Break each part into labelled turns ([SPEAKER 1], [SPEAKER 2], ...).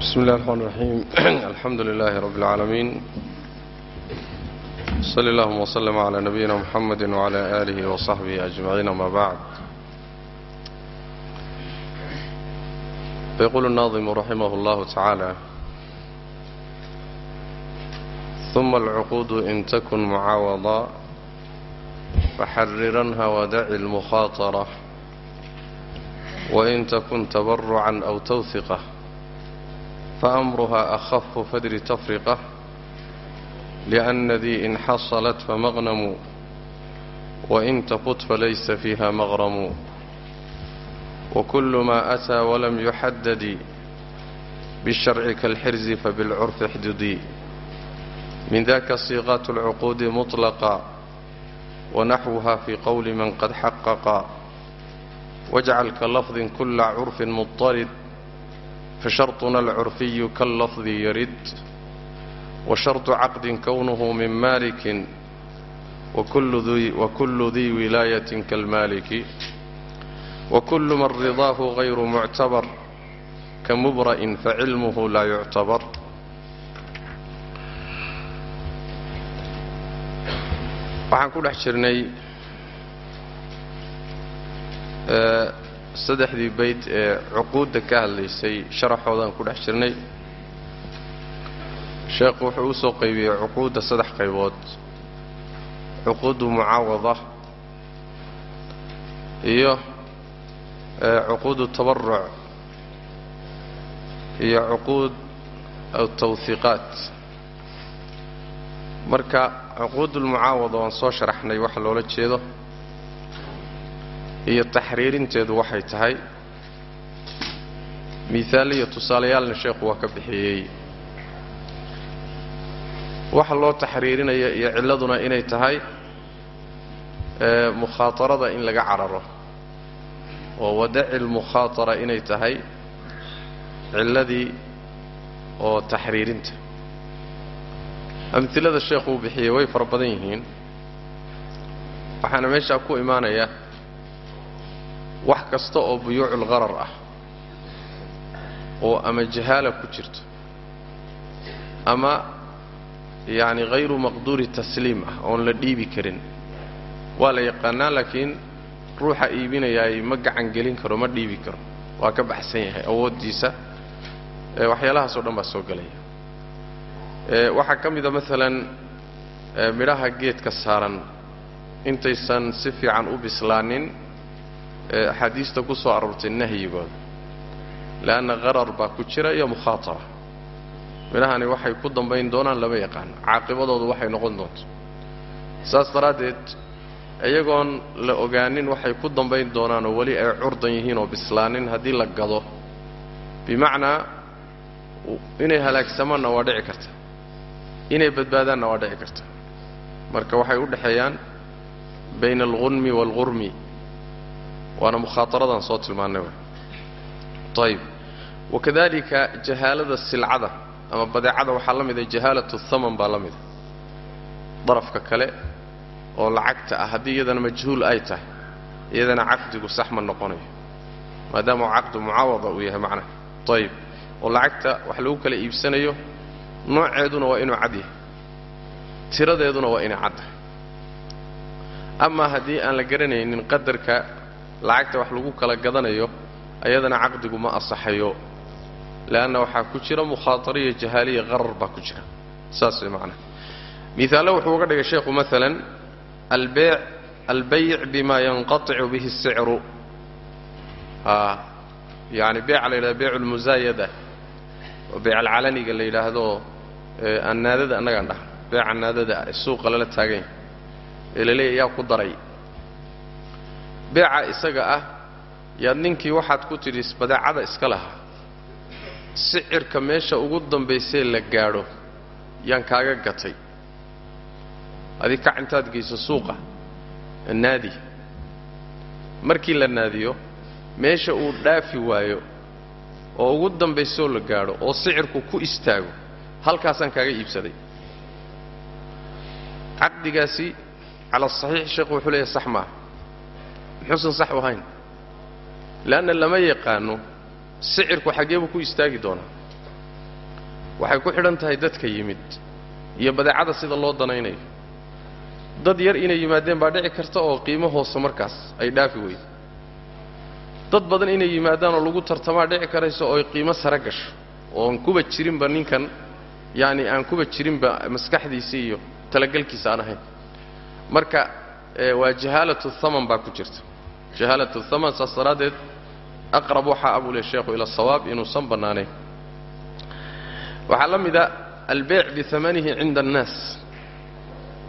[SPEAKER 1] بسم الله الرحمن الرحيم الحمد لله رب العالمين صلى اللهم وسلم على نبينا محمد وعلى آله وصحبه أجمعين ما بعد فيقول الناظم رحمه الله تعالى ثم العقود إن تكن معاوضة فحررنها ودع المخاطرة وإن تكن تبرعا أو توثقة فأمرها أخف فدر تفرقة لأن ذي إن حصلت فمغنم وإن تفت فليس فيها مغرم وكل ما أتى ولم يحدد بالشرع كالحرز فبالعرف احددي من ذاك صيغات العقود مطلقا ونحوها في قول من قد حقق واجعل كلفظ كل عرف مضطرد فشرطنا العرفي كاللفظ يرد وشرط عقد كونه من مالك وكل ذي, وكل ذي ولاية كالمالك وكل من رضاه غير معتبر كمبرأ فعلمه لا يعتبر waxaan ku dhex jirnay saddexdii bayd ee cuquudda ka hadlaysay sharaxoodaan ku dhex jirnay. Sheekhu wuxuu u soo qaybiyey cuquudda saddex qaybood. Cuquudu mucaawada iyo cuquudu tabaruc iyo cuquud tawhiiqaat marka cuquudulmucaawada waan soo sharaxnay waxa loola jeedo iyo taxriirinteedu waxay tahay. Mihaal iyo tusaalayaalna sheekhu waa ka bixiyey. Waxa loo taxriirinaya iyo cilladuna inay tahay mukhaatarada in laga cararo. Oo wadaci lmukhaatara inay tahay cilladii oo taxriirinta. Amhilada sheekhu uu bixiyey way fara badan yihiin. Waxaana meeshaa ku imaanaya wax kasta oo buyuucul qarar ah oo ama jahaala ku jirto ama yacni hayru maqduuri tasliim ah oon la dhiibi karin waa la yaqaanaa laakiin ruuxa iibinayaay ma gacan gelin karo ma dhiibi karo. Waa ka baxsan yahay awooddiisa waxyaalahaasoo dhan baa soo gelaya waxaa ka mida maalan midhaha geedka saaran intaysan si fiican u bislaanin axaadiista ku soo aroortay nahyigooda leanna qarar baa ku jira iyo mukhaatara midhahani waxay ku dambayn doonaan lama yaqaano caaqibadoodu waxay noqon doonto. Saas daraaddeed iyagoon la ogaanin waxay ku dambayn doonaanoo weli ay curdan yihiin oo bislaanin haddii la gado. Bimacnaa inay halaagsamaanna waa dhici karta. Inay badbaadaanna waa dhici karta. Marka waxay u dhexeeyaan bayna alghunmi waalghurmi waana mukhaataradan soo tilmaannay ayib wakadalika jahaalada silcada ama badeecada waxaa la mida jahaalatu thaman baa la mida darafka kale oo lacagta ah haddii iyadana majhuul ay tahay iyadana caqdigu sax ma noqonayo maadaama caqdu mucaawada uu yahay macnaha. Ayib oo lacagta wax lagu kala iibsanayo nooceeduna waa inuu cad yahay tiradeeduna waa inay caddahay amaa haddii aan la garanaynin qadarka lacagta wax lagu kala gadanayo ayadana caqdigu ma asaxayo. Leanna waxaa ku jira mukhaatariya jahaaliya qarar baa ku jira. Saas macnaha miaallo wuxuu uga dhigay sheekhu maalan albeyc bima yanqaicu bihi sicru ah, yani beeca la yidhahdo beyc lmusaayada oo beecalcalaniga la yidhaahdo annaadada annagaan dhaha beeca naadada suuqa lala taaganya ee laleeya yaa ku daray beeca isaga ah yaad ninkii waxaad ku tidhi badeecada iska lahaa sicirka meesha ugu dambaysee la gaadho yaan kaaga gatay. Adi kac intaad geyso suuqa naadi. Markii la naadiyo meesha uu dhaafi waayo oo ugu dambaysoo la gaadho oo sicirku ku istaago halkaasaan kaaga iibsaday. Caqdigaasi cala asaxiix sheekhu wuxuu leeyahay sax maaha muxuusan sax ahayn leanna lama yaqaano sicirku xaggee buu ku istaagi doonaa. Waxay ku xidhan tahay dadka yimid iyo badeecada sida loo danaynayo. Dad yar inay yimaadeen baa dhici karta oo qiimo hoose markaas ay dhaafi weydo dad badan inay yimaadaan oo lagu tartamaa dhici karayso oo ay qiimo sare gasho ooan kuba jirinba ninkan yacni aan kuba jirinba maskaxdiisa iyo talagelkiisa aan ahayn. Marka waa jahaalatu thaman baa ku jirta jahaalatu thaman saas daraaddeed aqrab waxaa abuu leh sheekhu ila asawaab inuusan bannaanayn waxaa la mida albeyc biamanihi cinda annaas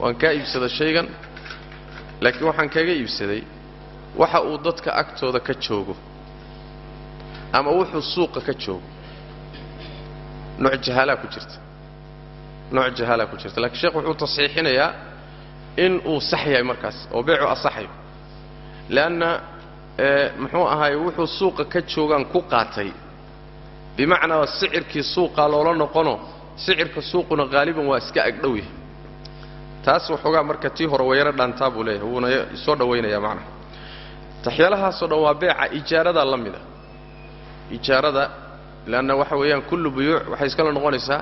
[SPEAKER 1] waan kaa iibsada shaygan laakiin waxaan kaga iibsaday waxa uu dadka agtooda ka joogo ama wuxuu suuqa ka joogo. nooc jahaalaa ku jirta. nooc jahaalaa ku jirta. lakiin sheekh wuxuu tasxiixinayaa in uu sax yahay markaas oo beecu asaxayo leanna muxuu ahaay wuxuu suuqa ka joogaan ku qaatay bimacnaa sicirkii suuqaa loola noqono sicirka suuquna haaliban waa iska agdhow yahay taas waxoogaa marka tii hore wayaro dhaantaa buu leeyahay wuuna soo dhawaynayaa macnaha taxyaalahaasoo dhan waa beeca ijaaradaa la mida ijaarada leanna waxa weeyaan kullu buyuuc waxay iskala noqonaysaa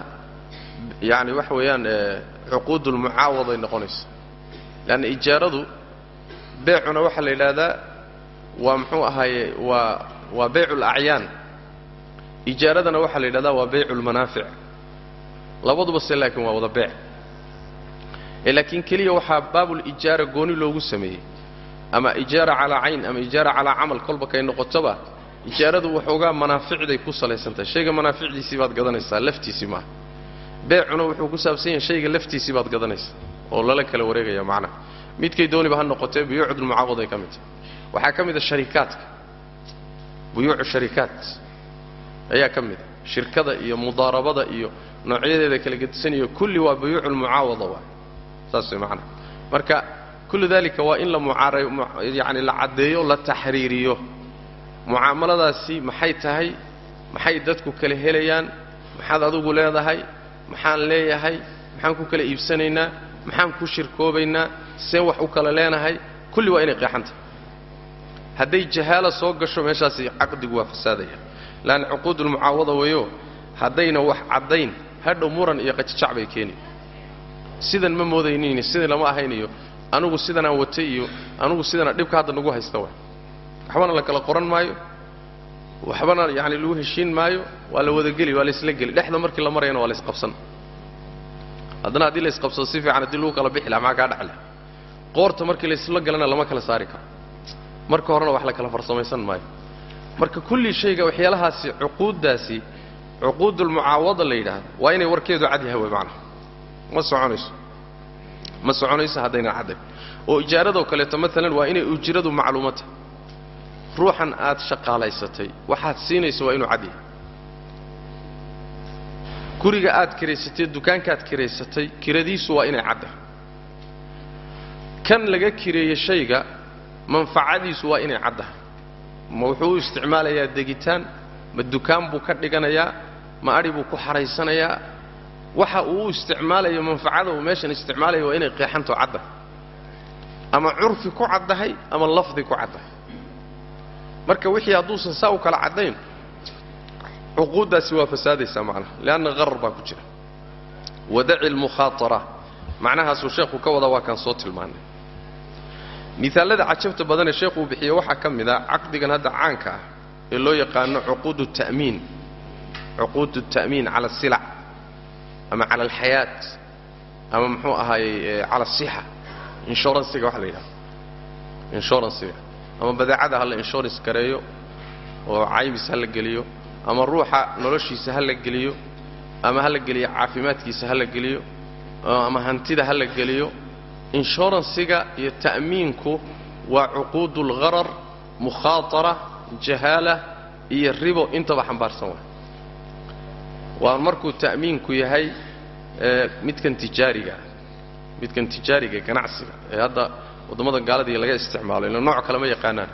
[SPEAKER 1] yacni waxa weeyaan cuquudulmucaawaday noqonaysa leanna ijaaradu beecuna waxaa la yidhaahdaa waa muxuu ahaaye waa waa beycu alacyaan ijaaradana waxaa la yidhahdaa waa beycu lmanaafic labaduba se laakiin waa wada beec. Ee laakiin keliya waxaa baabulijaara gooni loogu sameeyey ama ijaara calaa cayn ama ijaara calaa camal kolba kay noqotoba ijaaradu waxoogaa manaaficday ku salaysantahay shayga manaaficdiisii baad gadanaysaa laftiisii maaha beecuna wuxuu ku saabsan yahay shayga laftiisii baad gadanaysaa oo lala kala wareegaya macnaha midkay dooniba ha noqotee buyuucdulmucaawaday ka mid tahay. Waxaa ka mid a sharikaadka. Buyuucu sharikaat ayaa ka mid a. Shirkada iyo mudaarabada iyo noocyadeeda kala gedisan kulli waa buyuuculmucaawada waa. Saas way marka kullu dalika waa in la mucaara yacni la caddeeyo la taxriiriyo. Mucaamaladaasi maxay tahay? Maxay dadku kala helayaan? Maxaad adugu leedahay? Maxaan leeyahay? Maxaan ku kala iibsanaynaa? Maxaan ku shirkoobaynaa seen wax u kala leenahay kulli waa inay qeexan tahay hadday jahaala soo gasho meeshaasi caqdigu waa fasaadaya. Laanna cuquudulmucaawada weeyo haddayna wax caddayn hadhow muran iyo qajajac bay keeni. Sidan ma moodayniini sidan lama ahayniyo anugu sidanaan watay iyo anugu sidana dhibka hadda nagu haysta wa waxbana la kala qoran maayo waxbana yacni lagu heshiin maayo waa la wadageli waa laysla geli. Dhexda markii la marayana waa laysqabsan haddana haddii laysqabsado si fiican haddii lagu kala bixi laha maxaa kaa dhexle qoorta markii laysla galana lama kala saari karo. Marka horena wax la kala farsamaysan maayo. Marka kulli shayga waxyaalahaasi cuquuddaasi cuquudulmucaawada la yidhaahdo waa inay warkeedu cad yahay way macnaha ma soconayso? Ma soconayso haddaynan caddayn oo ijaaradoo kaleeto maalan waa inay ujiradu macluuma tahay ruuxan aad shaqaalaysatay waxaad siinayso waa inuu cad yahay. Guriga aad kiraysatay dukaankaad kiraysatay kiradiisu waa inay caddahay kan laga kireeye shayga manfacadiisu waa inay caddahay ma wuxuu u isticmaalayaa degitaan ma dukaan buu ka dhiganayaa ma adhi buu ku xaraysanayaa waxa uu u isticmaalayo manfacada uu meeshan isticmaalaya waa inay qeexanto caddahay ama curfi ku caddahay ama lafdi ku caddahay. Marka wixii hadduusan saa u kala caddayn cuquuddaasi waa fasaadaysaa macnaha leanna qarar baa ku jira. Wadaci almukhaatara macnahaasuu sheekhu ka wadaa waa kaan soo tilmaanay miaalada cajabta badanee sheekhu uu bixiye waxaa ka mid a caqdigan hadda caanka ah ee loo yaqaano cuquud tamiin cuquud ta'miin cala asilac ama cala alxayaat ama muxuu ahaayey cala asixa inshuransiga waxa la yidhahdo inshuransiga ama badeecada ha la inshurance gareeyo oo caybis ha la geliyo ama ruuxa noloshiisa ha la geliyo ama ha la geliyo caafimaadkiisa ha la geliyo ama hantida ha la geliyo inshuransiga iyo ta'miinku waa cuquud اlgharar mukhaatara jahaala iyo ribo intaba xambaarsan waay. Waa markuu ta'miinku yahay midkan tijaariga midkan tijaariga ganacsiga ee hadda waddamada gaaladii laga isticmaalo ila nooc kale ma yaqaanaan.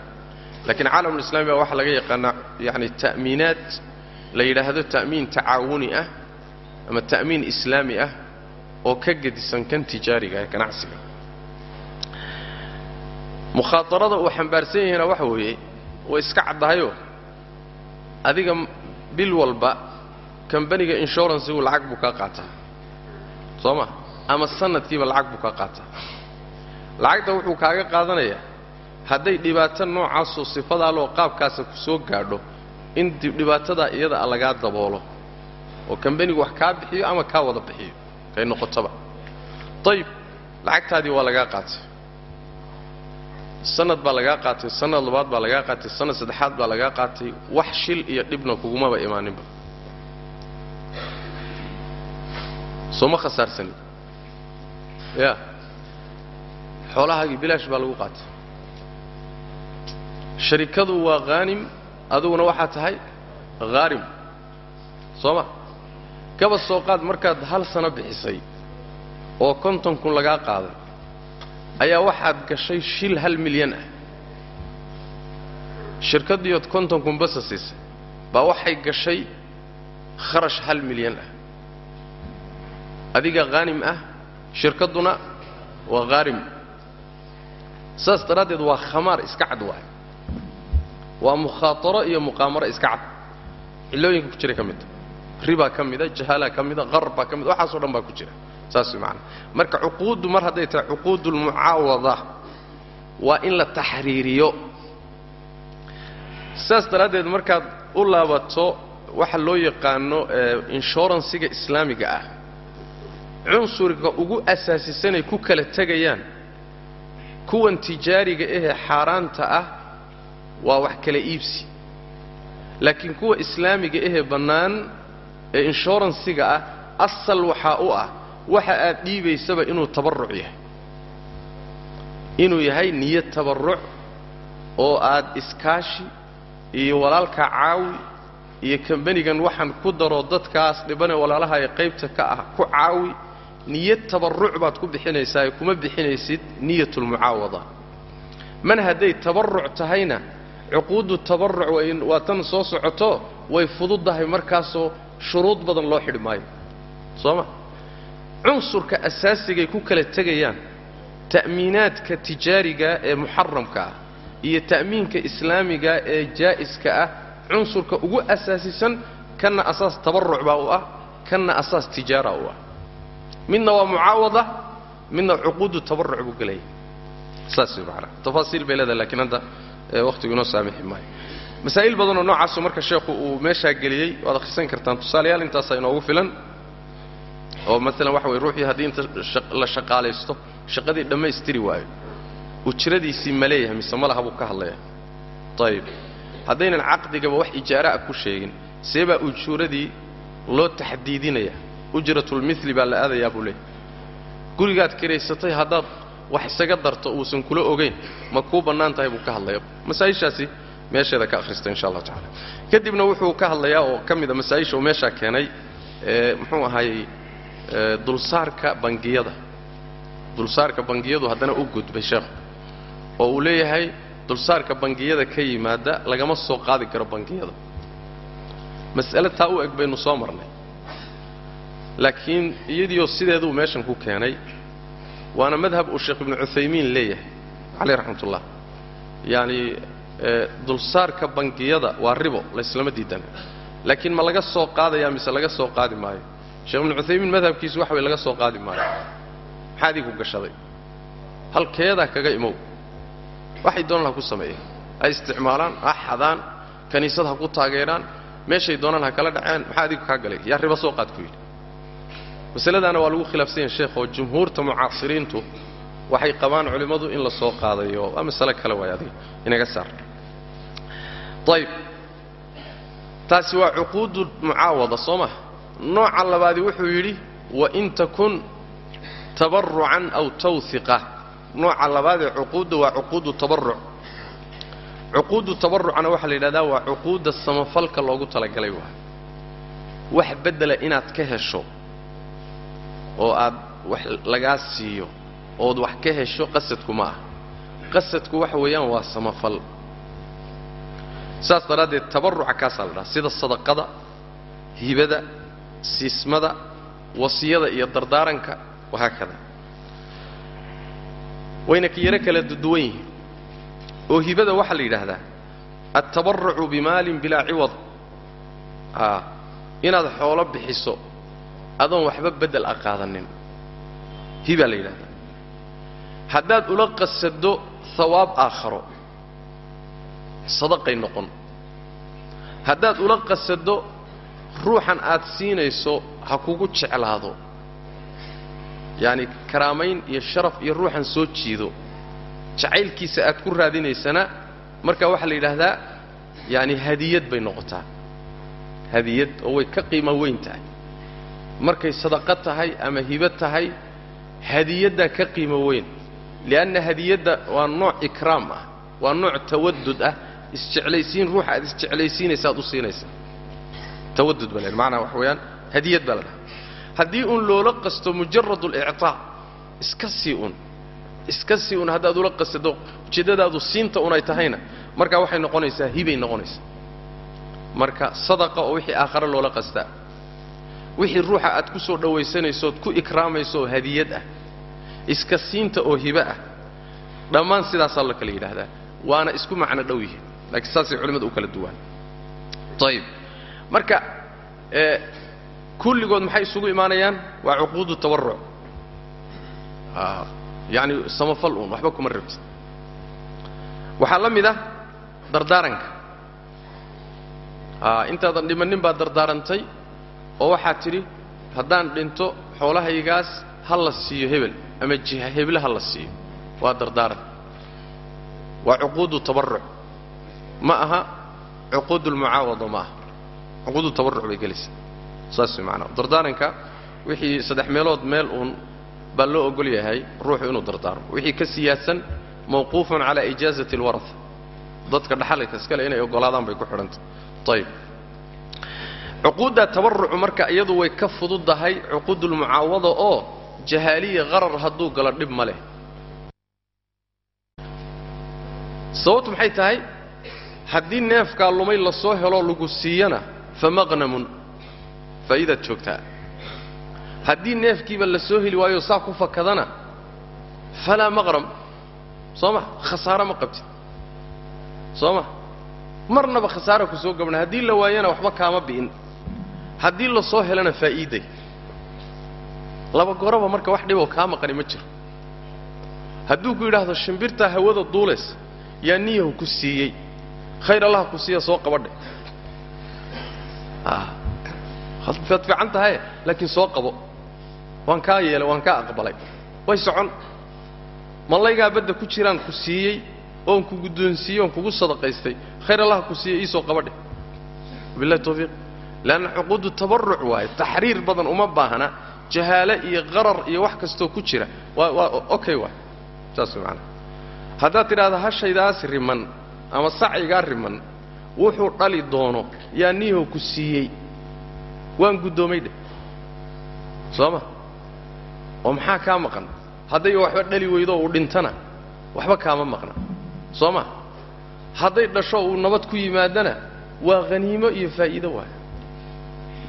[SPEAKER 1] Laakiin caalamulislami baa waxaa laga yaqaanaa yani ta'miinaad la yidhaahdo ta'miin tacaawuni ah ama ta'miin islaami ah oo ka gedisan kan tijaariga ee ganacsiga mukhaatarada uu xambaarsan yahayna waxa weeye way iska caddahayoo adiga bil walba kambaniga inshuransigu lacag buu kaa qaataa. Soo ma? Ama sanadkiiba lacag buu kaa qaataa. Lacagta wuxuu kaaga qaadanayaa hadday dhibaato noocaasoo sifadaaloo qaabkaasa ku gaadho in dhibaatadaa iyada lagaa daboolo oo kambanigu wax kaa bixiyo ama kaa wada bixiyo kay noqotaba. Ayib lacagtaadii waa lagaa qaatay sanad baa lagaa qaatay sanad labaad baa lagaa qaatay sanad saddexaad baa lagaa qaatay wax shil iyo dhibna kugumaba imaaninba. Soo ma khasaarsanin ya. Xoolahaagii bilaash baa lagu qaatay. Sharikadu waa khaanim aduguna waxaa tahay khaarim soo ma? Gaba soo qaad markaad hal sano bixisay oo konton kun lagaa qaaday ayaa waxaad gashay shil hal milyan ah. Shirkaddiiood konton kun basa siisay baa waxay gashay kharash hal milyan ah. Adiga khaanim ah shirkadduna waa khaarim saas daraaddeed waa khamaar iska cad waay. Waa mukhaataro iyo muqaamaro iska cad. Cillooyinka ku jira ka midta ribaa ka mida jahaalaa ka mida qarar baa ka mida waxaasoo dhan baa ku jira saas macana marka cuquuddu mar hadday tahay cuquudulmucaawada waa in la taxriiriyo. Saas daraaddeed markaad u laabato waxa loo yaqaano inshuransiga islaamiga ah. Cunsuriga ugu asaasisanay ku kala tegayaan kuwan tijaariga ahee xaaraanta ah waa wax kala iibsi. Laakiin kuwa islaamiga ahee bannaan ee inshuransiga ah asal waxaa u ah waxa aad dhiibaysaba inuu tabarruc yahay. Inuu yahay niyad tabarruc oo aad iskaashi iyo walaalkaa caawi iyo kambanigan waxaan ku daro dadkaas dhibane walaalaha ee qaybta ka ah ku caawi niyad tabarruc baad ku bixinaysaa kuma bixinaysid niyatulmucaawada man hadday tabarruc tahayna cuquuddu tabarruc waa tan soo socoto way fududdahay markaasoo shuruud badan loo xidhi maayo. Soo ma cunsurka asaasigay ku kala tegayaan ta'miinaadka tijaariga ee muxaramka ah iyo ta'miinka islaamiga ee jaa'iska ah cunsurka ugu asaasisan kanna asaas tabarruc baa u ah kanna asaas tijaara u ah. Midna waa mucaawada midna cuquudu tabarruc buu gelaya saas way macana tafaasiil bay leedahay lakiin hadda wakhtigu inoo saamixi maayo. Masaa'il badanoo noocaasu marka sheekhu uu meeshaa geliyey waad akhrisan kartaan tusaalayaal intaasaa inoogu filan oo maalan waxa weye ruuxii haddii inta la shaqaalaysto shaqadii dhammaystiri waayo. Ujradiisii ma leeyahay mise ma laha buu ka hadlayaa ayib haddaynan caqdigaba wax ijaara'a ku sheegin see baa ujuuradii loo taxdiidinaya. Ujratulmili baa la aadayaa buu leeyahy gurigaad kiraysatay haddaad wax isaga darto uusan kula ogayn ma kuu bannaan tahay buu ka hadlaya masaa'ishaasi meesheeda ka akhrista insha allah tacala kadibna wuxuu ka hadlayaa oo ka mida masaa'isha uu meeshaa keenay ee muxuu ahaayey dulsaarka bangiyada. Dulsaarka bangiyadu haddana u gudbay sheekhu oo uu leeyahay dulsaarka bangiyada ka yimaada lagama soo qaadi karo bangiyada. Mas'ale taa u eg baynu soo marnay. Laakiin iyadiioo sideeduu meeshan ku keenay waana madhab uu sheekh ibnu cuthaymiin leeyahay caleyh raxmatullah. Yacani dulsaarka bangiyada waa ribo layslama diidana laakiin ma laga soo qaadaya mise laga soo qaadi maayo sheekh ibnu cuthaymiin madhabkiisu waxa way laga soo qaadi maayo maxaa adigu gashaday? Halkeedaa kaga imow? Waxay doonaan ha ku sameeyeen. Ha isticmaalaan ha xadaan kaniisad ha ku taageeraan meeshay doonaan ha kala dhaceen maxaa adigu kaa galay? Yaa ribo soo qaad ku yidhi. Masaladaana waa lagu khilaafsan yahay sheekh oo jumhuurta mucaasiriintu waxay qabaan culimmadu in la soo qaadayo. Waa masale kale waay adiga inaga saar. Ayib taasi waa cuquudu mucaawada soo ma nooca labaadi wuxuu yidhi wain takun tabarucan aw tawhiqa nooca labaadee cuquudda waa cuquudu tabaruc cuquudu tabarucana waxaa la yidhahdaa waa cuquudda samafalka loogu talagalay waa wax beddela inaad ka hesho oo aad wax lagaa siiyo ood wax ka hesho qasadku ma ah qasadku waxa weeyaan waa samafal. Saas daraaddeed tabaruca kaasaa la dhaha sida sadaqada hibada siismada wasiyada iyo dardaaranka wahaakada wayna yaro kala duwan yihiin. Oo hibada waxaa la yidhaahdaa altabarucu bimaalin bilaa ciwad. Inaad xoolo bixiso adoon waxba beddel a qaadanin. Hibaa la yidhahdaa haddaad ula qasado hawaab aakharo sadaqay noqon. Haddaad ula qasado ruuxan aad siinayso ha kugu jeclaado. Yacani karaamayn iyo sharaf iyo ruuxan soo jiido. Jacaylkiisa aad ku raadinaysana marka waxaa la yidhaahdaa yaani hadiyad bay noqotaa. Hadiyad oo way ka qiimo weyn tahay. Markay sadaqo tahay ama hibo tahay hadiyaddaa ka qiimo weyn. Li'anna hadiyadda waa nooc ikraam ah waa nooc tawadud ah. Isjeclaysiin ruuxa aad isjeclaysiinaysa aad u siinaysa tawadud baa la macnaa waxa weeyaan hadiyad baa la dhaha haddii uun loola qasto mujarad اlicطaa iska sii un iska sii un haddaad ula qasado ujeeddadaadu siinta un ay tahayna marka waxay noqonaysaa hibay noqonaysaa marka sadaqa oo wixii aakhare loola qastaa wixii ruuxa aad ku soo dhowaysanayso ood ku ikraamayso oo hadiyad ah iska siinta oo hibe ah dhammaan sidaasaa la kala yidhaahdaa waana isku macno dhow yihiin laakiin saasay culimmadu u kala duwaan ayib marka kulligood maxay isugu imaanayaan? Waa cuquudu tawaruc yacni samafal uun waxba kuma rabtid. Waxaa la mid ah dardaaranka. Intaadan dhimannin baad dardaarantay oo waxaad tidhi haddaan dhinto xoolahaygaas ha la siiyo hebel ama jiha heble ha la siiyo. Waa dardaaran. Waa cuquudu tabaruc ma aha cuquudu lmucaawada ma aha cuquudu tabaruc bay gelaysaa. Saas way macnaa dardaaranka wixii saddex meelood meel uun baa loo ogol yahay ruuxu inuu dardaarmo. Wixii ka siyaadsan mawquufun calaa ijaazati alwaraa dadka dhaxalka iskale inay ogolaadaan bay ku xidhantay ayib cuquudda tabarucu marka iyadu way ka fududahay cuquudulmucaawada oo jahaaliya qarar hadduu galo dhib ma leh. Sababtu maxay tahay? Haddii neefkaa lumay la soo heloo lagu siiyana fa maqnamun faa'iidaad joogtaa haddii neefkiiba la soo heli waayo saa ku fakadana falaa maqram soo ma khasaaro ma qabtid soo ma marnaba khasaara ku soo gabna haddii la waayana waxba kaama bi'in haddii la soo helana faa'iiday laba goraba marka wax dhiboo kaa maqani ma jiro hadduu ku yidhaahdo shimbirtaa hawada duulays yaa niyahu ku siiyey khayr allaha ku siiya soo qabadhe waad fiican tahaye laakiin soo qabo. Waan kaa yeelay waan kaa aqbalay. Way socon. Mallaygaa badda ku jiraan ku siiyey oon ku guddoonsiiyey oon kugu sadaqaystay. Khayr allaha ku siiya iisoo qabadhe. Wabillahi tawfiiq. Leanna cuquudu tabaruc waaye taxriir badan uma baahna jahaale iyo qarar iyo wax kastoo ku jira. Waa waa okay waay saas way macanaha haddaad tidhaahda hashaydaas riman ama sacyigaa riman wuxuu dhali doono yaa niyaho ku siiyey. Waan guddoomay dheh soo ma oo maxaa kaa maqan? Hadday waxba dhali weydo uu dhintana waxba kaama maqna. Soo ma hadday dhasho uu nabad ku yimaadana waa haniimo iyo faa'iido waay.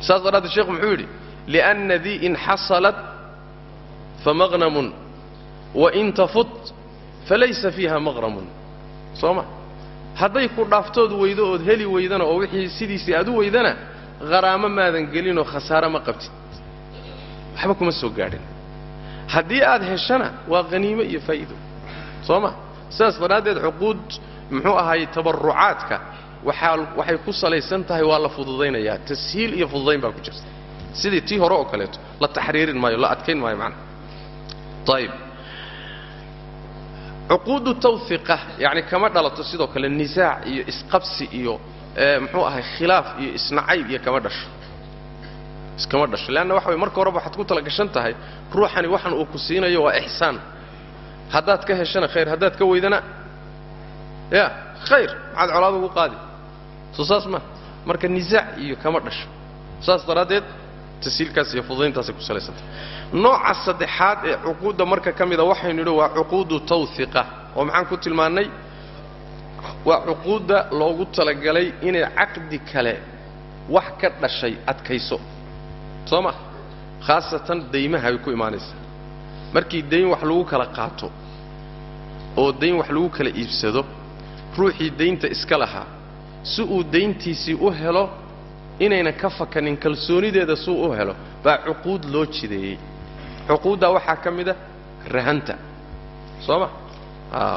[SPEAKER 1] Saas daraaddeed sheekhu muxuu yidhi liأnna dii in xasalat famaqnamun wain tafut falaysa fiiha maqramun soo ma hadday ku dhaaftood weydo ood heli weydana oo wixii sidiisii aad u weydana haraamo maadan gelinoo khasaare ma qabtid. Waxba kuma soo gaadhin. Haddii aad heshana waa haniimo iyo faa'iido. Soo ma? Sidaas daraaddeed cuquud muxuu ahaayey tabarrucaadka. Waxay ku salaysan tahay waa la fududaynayaa tashiil iyo fududayn baa ku jirta. Sidii tii hore oo kaleeto la taxriirin maayo la adkayn maayo macnaha ayib cuquudu tawhiqa yacni kama dhalato sidoo kale nisaac iyo isqabsi iyo muxuu ahay khilaaf iyo isnacayb iyo kama dhasho. Iskama dhasho. Leanna waxa way marka horeba waxaad ku talagashan tahay ruuxani waxan uu ku siinayo waa ixsaan. Haddaad ka heshana khayr. Haddaad ka weydana ya khayr. Maxaad colaad ugu qaadi. Soo saas ma marka nisaac iyo kama dhasho. Saas daraaddeed tasiilkaas iyo fududayntaasay ku salaysantahay nooca saddexaad ee cuquudda marka ka mida waxaynu nidhi waa cuquudu tawhiqa oo maxaan ku tilmaannay? Waa cuquudda loogu talagalay inay caqdi kale wax ka dhashay adkayso. Soo ma khaasatan daymaha ay ku imaanaysaa markii dayn wax lagu kala qaato oo dayn wax lagu kala iibsado ruuxii daynta iska lahaa si uu dayntiisii u helo inayna ka fakanin kalsoonideeda suu u helo baa cuquud loo jideeyey. Cuquuddaa waxaa ka mid a rahanta soo ma?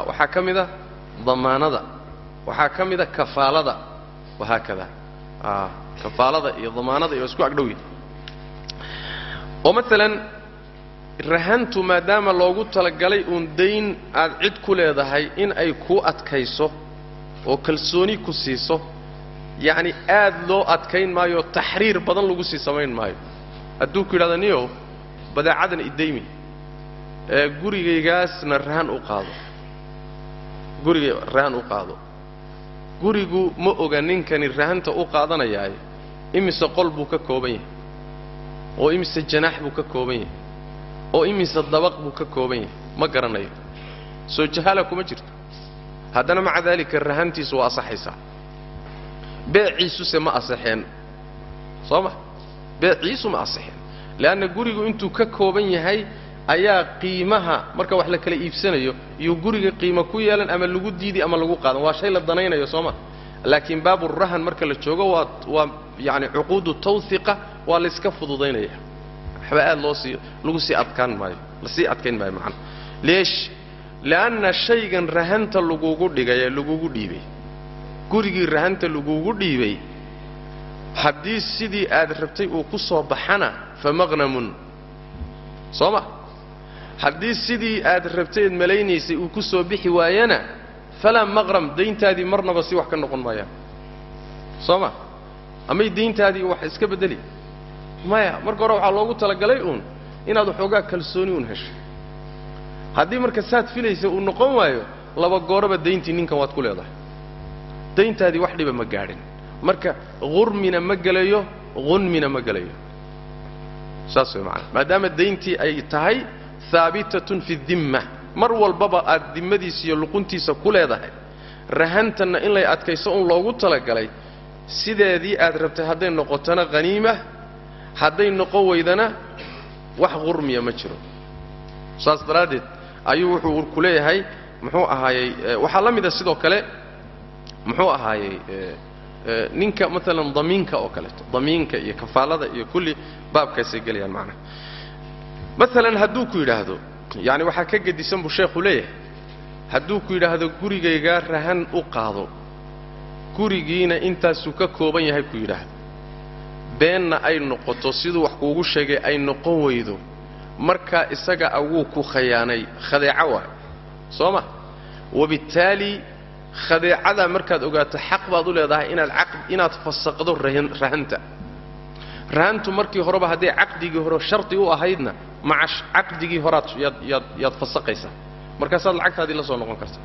[SPEAKER 1] Waxaa ka mid a damaanada waxaa ka mid a kafaalada wahaakada kafaalada iyo damaanada iyo isku agdhow oo maalan rahantu maadaama loogu talagalay uun dayn aad cid ku leedahay in ay kuu adkayso oo kalsooni ku siiso yacni aad loo adkayn maayo taxriir badan lagu sii samayn maayo. Hadduu ku yidhahdo niyow badeecadan idaymi ee gurigaygaasna rahan u qaado. Guriga rahan u qaado. Gurigu ma oga ninkani rahanta u qaadanayaaye imise qol buu ka kooban yahay oo imise janaax buu ka kooban yahay oo imise dabaq buu ka kooban yahay ma garanayo. Soo jahaala kuma jirto. Haddana maca daalika rahantiisu waa asaxaysaa beeciisuse ma asaxeen soo ma beeciisu ma asaxeen leanna gurigu intuu ka kooban yahay ayaa qiimaha marka wax la kala iibsanayo iyo guriga qiimo ku yeelan ama lagu diidi ama lagu qaadan. Waa shay la danaynayo soo ma laakiin baaburahan marka la joogo waa waa yacani cuquudu tawhiqa waa layska fududaynaya waxba aad loo sii lagu sii adkaan maayo. Lasii adkayn maayo macana leesh li'anna shaygan rahanta lagugu dhigay ee lagugu dhiibay gurigii rahanta lagugu dhiibay. Haddii sidii aad rabtay uu ku soo baxana fa maqnamun. Soo ma? Haddii sidii aad rabtayd malaynaysay uu ku soo bixi waayana falaa maqram dayntaadii marnaba si wax ka noqon maayaan soo ma? Amay dayntaadii wax iska beddeli? Maya marka hore waxaa loogu talagalay uun inaad waxoogaa kalsooni uun hesho. Haddii marka saad filaysa uu noqon waayo laba gooraba dayntii ninkan waad ku leedahay dayntaadii wax dhiba ma gaadhin. Marka hurmina ma gelayo hunmina ma gelayo saas way macanaa maadaama dayntii ay tahay haabitatun fi dimma mar walbaba aad dimmadiisa iyo luquntiisa ku leedahay rahantanna in lay adkayso un loogu talagalay sideedii aad rabtay hadday noqotona haniima hadday noqon weydana wax hurmiya ma jiro. Saas daraaddeed ayuu wuxuu ku leeyahay muxuu ahaayey waxaa la mida sidoo kale muxuu ahaayey ninka maalan damiinka oo kaleeto damiinka iyo kafaalada iyo kulli baabkaasay gelayaan macnaha maalan hadduu ku yidhaahdo yacani waxaa ka gedisan buu sheekhu leeyahay hadduu ku yidhaahdo gurigaygaa rahan u qaado gurigiina intaasuu ka kooban yahay ku yidhaahdo beenna ay noqoto siduu wax kuugu sheegay ay noqon weydo markaa isaga awuu ku khayaanay khadeeco waay soo ma? Wabittaali khadeecadaa markaad ogaato xaq baad u leedahay inaad inaad fasaqdo rahanta rahantu markii horeba hadday caqdigii hore shardi u ahaydna maca caqdigii horaad yaad yaad fasaqaysaa markaasaad lacagtaadii la soo noqon karta.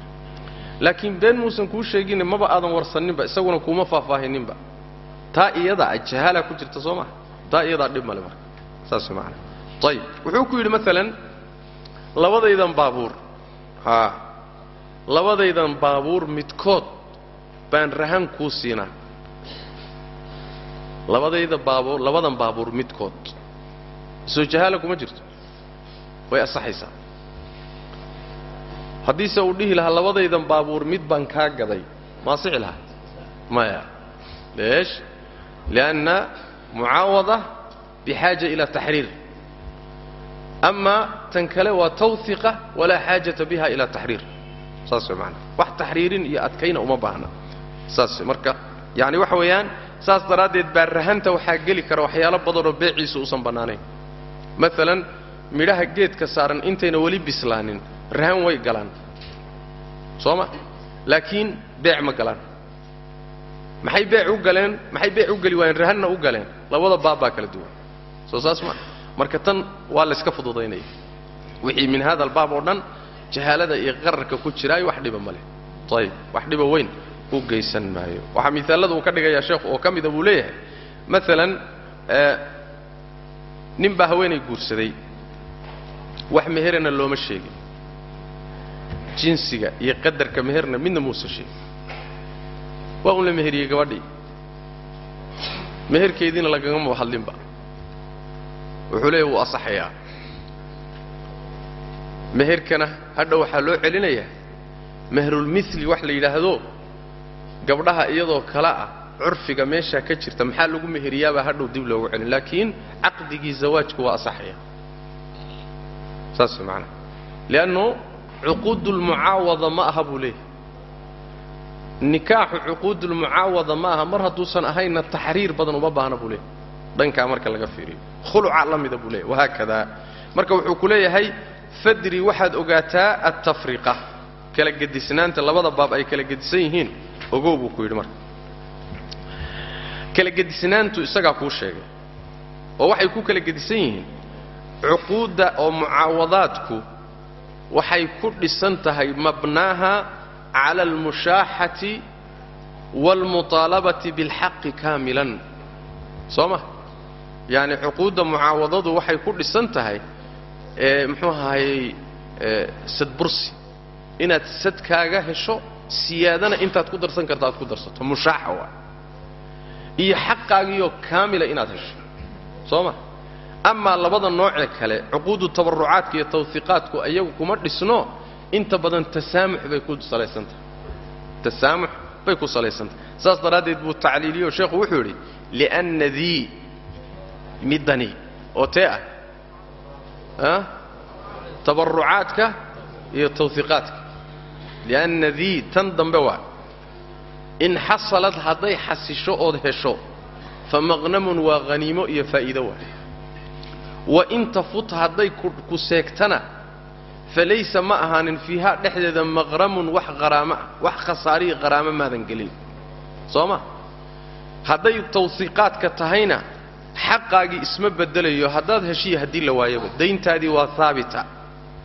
[SPEAKER 1] Laakiin been muusan kuu sheegin maba aadan warsaninba isaguna kuuma faahfaahininba. Taa iyadaa jahaala ku jirta soo maa taa iyadaa dhib male marka. Saas macanaa ayib wuxuu ku yidhi maalan labadaydan baabuur labadaydan baabuur midkood baan rahan kuu siinaa. Labadayda baabuur labadan baabuur midkood. Soo jahaala kuma jirto. Way asaxaysaa. Haddiise uu dhihi lahaa labadaydan baabuur mid baan kaa gaday ma asixi lahaa? Maya. Leesh lianna mucaawada bixaaja ila taxriir. Ama tan kale waa tawhiqa walaa xaajata biha ila taxriir saas way maanaa wax taxriirin iyo adkayna uma baahna. Saas marka yani waxa weeyaan saas daraaddeed baa rahanta waxaa geli kara waxyaalo badanoo beeciisu uusan bannaanayn. Maalan midhaha geedka saaran intayna weli bislaanin rahan way galaan. Soo ma laakiin beec ma galaan. Maxay beec u galeen? Maxay beec u geli waayeen? Rahanna u galeen. Labada baab baa kala duwan. Soo saas ma marka tan waa layska fududaynaya. Wixii min hada albaab oo dhan jahaalada iyo qararka ku jiraayo wax dhiba ma leh. Ayib wax dhiba weyn u geysan maayo. Waxaa miaalada uu ka dhigayaa sheekhu oo ka mida buu leeyahay. Maalan nin baa haweenay guursaday. Wax meherana looma sheegin. Jinsiga iyo qadarka meherna midna muusan sheegin. Waa un la meheriyey gabadhii. Meherkeediina lagagama hadlinba. Wuxuu leeyahy wuu asaxayaa meherkana hadha waxaa loo celinayaa mehrulmili wax la yidhaahdo gabdhaha iyadoo kale ah curfiga meeshaa ka jirta maxaa lagu meheriyaabaa hadhow dib loogu celin laakiin caqdigii zawaajku waa asaxaya saas way macanaha liannu cuquudulmucaawada ma aha buu leeyahy nikaaxu cuquudulmucaawada ma aha mar hadduusan ahaynna taxriir badan uma baahna buu leeyahy dhankaa marka laga fiiriyo khuluca la mida buu leeyahy wahaakada marka wuxuu ku leeyahay fadri waxaad ogaataa altafriqa kala gedisnaanta labada baab ay kala gedisan yihiin ogow buu ku yidhi marka. Kala gedisnaantu isagaa kuu sheegay oo waxay ku kala gedisan yihiin cuquudda oo mucaawadaadku waxay ku dhisan tahay mabnaaha cala almushaaxati waalmuطaalabati biاlxaqi kaamilan. Soo ma? Yacni cuquudda mucaawadadu waxay ku dhisan tahay muxuu ahaayey sadbursi inaad sadkaaga hesho siyaadana intaad ku darsan karta aad ku darsato. Mushaaxa waa. Iyo xaqaagiioo kaamila inaad hesho. Soo ma? Amaa labada noocee kale cuquudu tabarucaadka iyo tawhiiqaadku iyagu kuma dhisno inta badan tasaamux bay ku salaysantahay tasaamux bay ku salaysantahay saas daraaddeed buu tacliiliyo sheekhu wuxuu yidhi lianna dii middani oo tee ah tabarucaadka iyo tawhiiqaadka lianna dii tan dambe waa in xasalad hadday xasisho ood hesho fa maqnamun waa haniimo iyo faa'iido waa wa in tafut hadday ku seegtana falaysa ma ahaanin fiihaa dhexdeeda maqramun wax qaraamo ah wax khasaariyi qaraamo maadan xaqaagii isma beddelayo haddaad heshiya haddii la waayaba dayntaadii waa haabita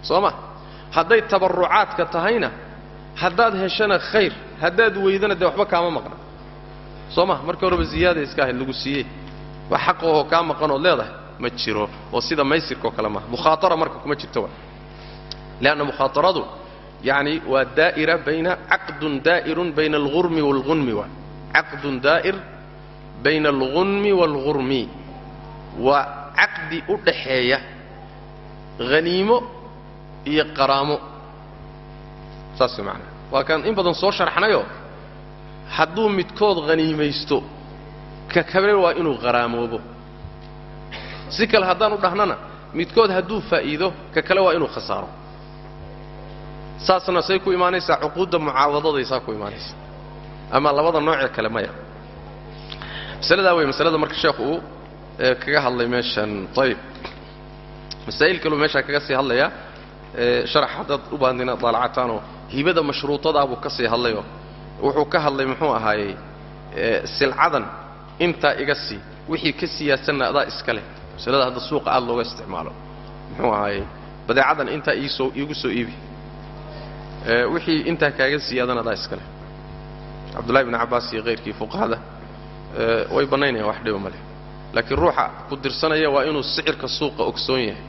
[SPEAKER 1] soo ma? Hadday tabarrucaadka tahayna haddaad heshana khayr haddaad weydana dee waxba kaama maqna. Soo ma? Marka horeba ziyaada iska ahayd lagu siiyey. Wax xaqahoo kaa maqan ood leedahay? Ma jiro. Oo sida maysirkaoo kale maaha mukhaatara marka kuma jirto wa leanna mukhaataradu yacni waa daa'ira bayna caqdun daa'irun bayna alghurmi waalghunmi waa. Caqdun daa'ir bayna alghunmi waalghurmi waa caqdi u dhaxeeya haniimo iyo qaraamo. Saas macanaha waa kaan in badan soo sharxnayoo hadduu midkood haniimaysto ka kale waa inuu qaraamoobo. Si kale haddaan u dhahnana midkood hadduu faa'iido ka kale waa inuu khasaaro. Saasna say ku imaanaysaa cuquudda mucaawadaday saa ku imaanaysaa. Ama labada noocee kale maya. Masaladaa wey masalada marka sheekhu uu kaga hadlay meeshan. Ayib masaa'il kaluu meeshaa kaga sii hadlayaa sharax haddaad u baahan inaad daalacataanoo hibada mashruutadaa buu ka sii hadlayoo wuxuu ka hadlay muxuu ahaayey silcadan intaa iga sii wixii ka siyaasanna adaa iska leh masalada hadda suuqa aad looga isticmaalo. Muxuu ahaayey badeecadan intaa iisoo iigu soo iibi. Wixii intaa kaaga siyaadana adaa iska leh. Cabdullahi bni cabbaas iyo kayrkii fuqahada way bannaynayaan wax dhiba ma leh laakiin ruuxa ku dirsanaya waa inuu sicirka suuqa ogsoon yahay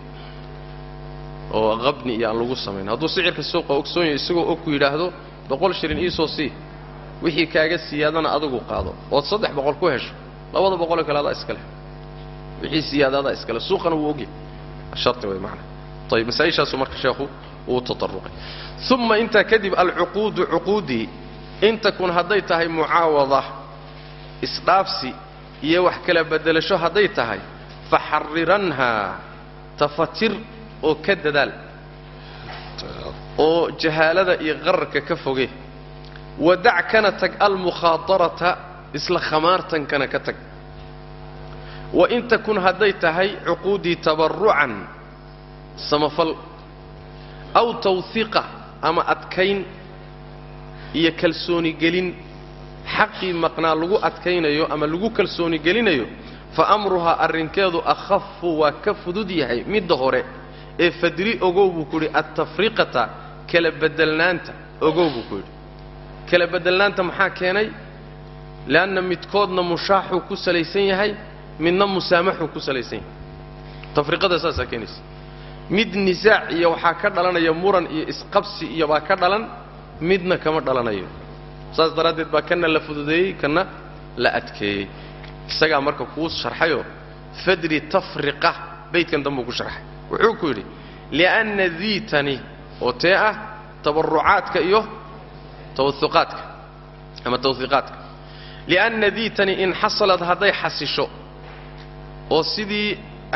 [SPEAKER 1] oo qabni iyo aan lagu samayn hadduu sicirka suuqa ogsoon yahay isagoo og ku yidhaahdo boqol shilin iisoo sii wixii kaaga siyaadana adigu qaado. Ood saddex boqol ku hesho labada boqoloo kale adaa iska leh. Wixii siyaada adaa iska leh. Suuqana wuu ogyahay shari way macana ayib masaa-ishaasuu marka sheekhu uu tataruqay. Uma intaa kadib alcuquudu cuquudii in takun hadday tahay mucaawada isdhaafsi iyo wax kala beddelasho hadday tahay faxariranhaa tafatir oo ka dadaal oo jahaalada iyo qararka ka foge. Wadac kana tag almukhaadarata isla khamaartankana ka tag. Wa in takun hadday tahay cuquudii tabarrucan samafal aw tawhiiqa ama adkayn iyo kalsooni gelin xaqii maqnaa lagu adkaynayo ama lagu kalsooni gelinayo fa amruhaa arrinkeedu akhafu waa ka fudud yahay midda hore ee fadri ogow buu ku yidhi attafriqata kala beddelnaanta ogow buu ku yidhi. Kala beddelnaanta maxaa keenay? Leanna midkoodna mushaaxuu ku salaysan yahay midna musaamaxuu ku salaysan yahay. Tafriqada saasaa keenaysa. Mid nisaac iyo waxaa ka dhalanaya muran iyo isqabsi iyo baa ka dhalan midna kama dhalanayo saas daraaddeed baa kana la fududeeyey kana la adkeeyey. Isagaa marka kuu sharxayoo fadri tafriqa baydkan dambuu ku sharxay. Wuxuu ku yidhi li'anna diitani oo tee ah tabarrucaadka iyo tawhiqaadka ama tawhiiqaadka lianna diitani in xasalad hadday xasisho oo sidii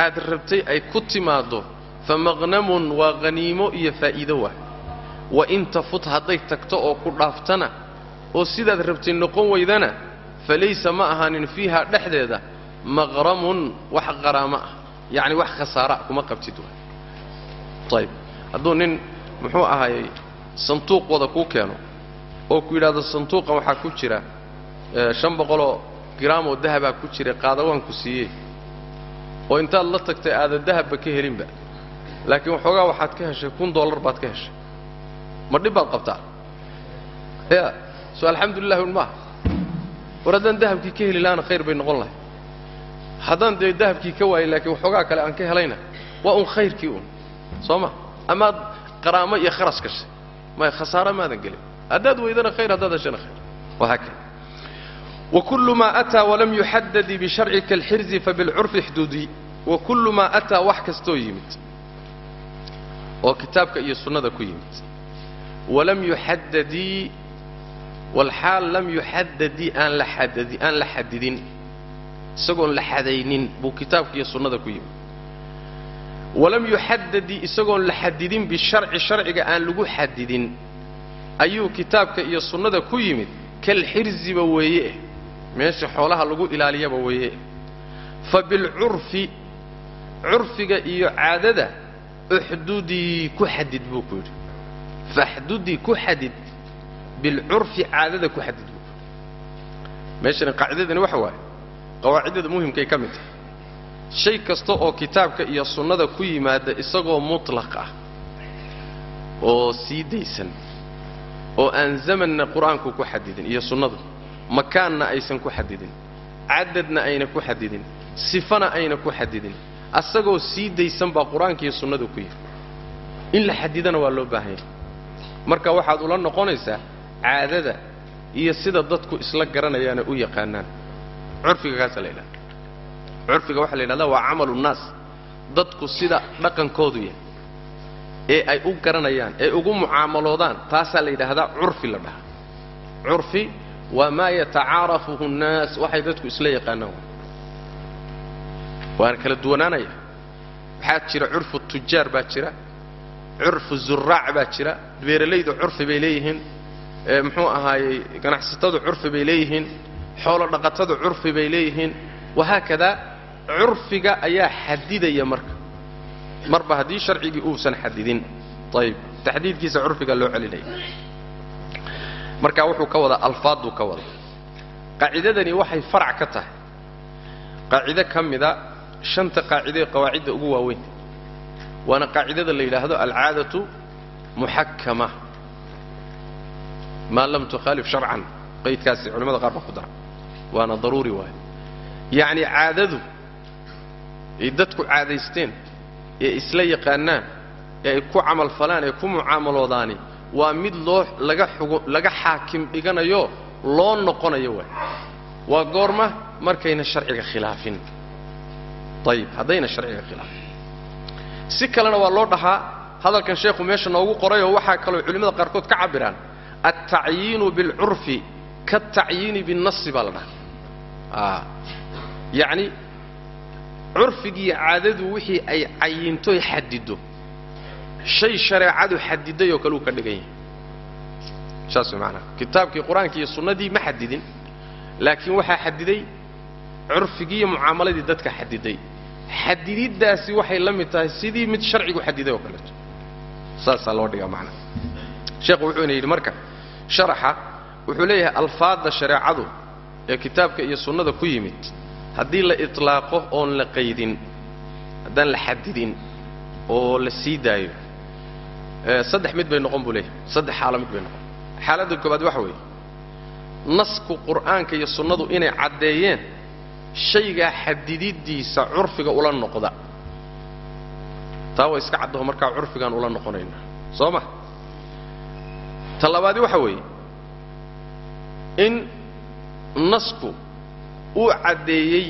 [SPEAKER 1] aad rabtay ay ku timaaddo fa maqnamun waa haniimo iyo faa'iido waa wa in tafut hadday tagto oo ku dhaaftana oo sidaad rabtay noqon weydana fa laysa ma ahaanin fiiha dhexdeeda maqramun wax qaraamo ah. Yacni wax khasaara kuma qabtid waa hadduu nin muxuu ahaayey sanduuq wada kuu keeno oo ku yidhaahdo sanduuqan waxaa ku jira shan boqoloo giraamoo dahabaa ku jira qaadawaan ku siiyey. Oo intaad la tagtay aadan dahabba ka helinba. Laakiin waxoogaa waxaad ka heshay kun dollar baad ka heshay. Ma dhib baad qabtaa? Ya so alxamdulilah un maaha war haddaan dahabkii ka heli lahaana khayr bay noqon lahay haddaan dee dahabkii ka waayay laakiin waxoogaa kale aan ka helayna waa un khayrkii un soo ma amaad qaraamo iyo kharas gashay may khasaaro maadan gelin haddaad weydana khayr haddaad heshana khayr wahaakada وكل ما أتى ولم يحدد بشرع كالحرز فبالعرف حدودي وكل ما أتى wax kastoo yimid oo kitaabka iyo sunnada ku yimid walam yuxadadii walxaal lam yuxadadii aan la xadidin isagoon la xadaynin buu kitaabka iyo sunnada ku yimid walam yuxadadii isagoon la xadidin bisharci sharciga aan lagu xadidin ayuu kitaabka iyo sunnada ku yimid kalxirziba weeye meesha xoolaha lagu ilaaliyaba weeye fa bilcurfi curfiga iyo caadada uxdudii ku xadid buu ku yidhi faxdudii ku xadid bilcurfi caadada ku xadid buu meeshani qaacidadani waxa waaye qawaaciddada muhimkay ka mid tahay shay kasta oo kitaabka iyo sunnada ku yimaada isagoo mutlaq ah oo sii daysan oo aan zamanna qur'aanku ku xadidin iyo sunnadu makaanna aysan ku xadidin cadadna ayna ku xadidin sifana ayna ku xadidin asagoo sii daysan baa qur'aanka iyo sunnadu ku yidhi in la xadidana waa loo baahan yahay marka waxaad ula noqonaysaa caadada iyo sida dadku isla garanayaana u yaqaanaan. Curfiga kaasaa la yidhahda curfiga waxaa la yidhahdaa waa camalu nnaas dadku sida dhaqankoodu yahay ee ay u garanayaan ee ugu mucaamaloodaan taasaa la yidhaahdaa curfi la dhahaa. Curfi waa maa yatacaarafuhu nnaas waxay dadku isla yaqaanaan waana kala duwanaanaya. Waxaa jira curfu tujaar baa jira curfu zuraac baa jira beeralaydu curfi bay leeyihiin muxuu ahaayey ganacsatadu curfi bay leeyihiin xoolo dhaqatadu curfi bay leeyihiin. Wahaakadaa curfiga ayaa xadidaya marka. Marba haddii sharcigii uusan xadidin. Ayib taxdiidkiisa curfigaa loo celinaya marka wuxuu ka wadaa alfaaduu ka wada qaacidadani waxay farac ka tahay. Qaacido ka mida shanta qaacidoee qawaacidda ugu waaweyn. Waana qaacidada la yidhaahdo alcaadatu muxakama maa lam tukhaalif sharcan qaydkaasi culimmada qaar baa ku dara waana daruuri waayo yacni caadadu ay dadku caadaysteen ee isla yaqaanaan ee ay ku camalfalaan ee ku mucaamaloodaani waa mid loo laga xugu laga xaakim dhiganayo loo noqonayo waay waa goorma markayna sharciga khilaafin ayib haddayna sharciga khilaafin si kalena waa loo dhahaa hadalkan sheekhu meesha noogu qorayoo waxaa kaloo culimmada qaarkood ka cabiraan altacyiinu bilcurfi kaatacyiini binnasi baa la dhahaa yacni curfigiiyo caadadu wixii ay cayintoy xadido shay shareecadu xadiday oo kale uu ka dhigan yahay saas way maanaa kitaabkii qur'aankii iyo sunnadii ma xadidin laakiin waxaa xadiday curfigii iyo mucaamaladii dadka xadiday xadididdaasi waxay la mid tahay sidii mid sharcigu xadiday oo kaleeto saasaa loo dhigaa macnaa sheekhu wuxuuna yidhi marka sharaxa wuxuu leeyahay alfaadda shareecadu ee kitaabka iyo sunnada ku yimid. Haddii la itlaaqo oon la qaydin haddaan la xadidin oo la sii daayo saddex mid bay noqon buu leeyahay saddex xaalo mid bay noqon. Xaaladda koobaad waxa weeye nasku qur'aanka iyo sunnadu inay caddeeyeen shaygaa xadididdiisa curfiga ula noqda. Taa waa iska caddaho markaa curfigaan ula noqonaynaa soo ma ta labaadi waxa weeye in nasku uu caddeeyey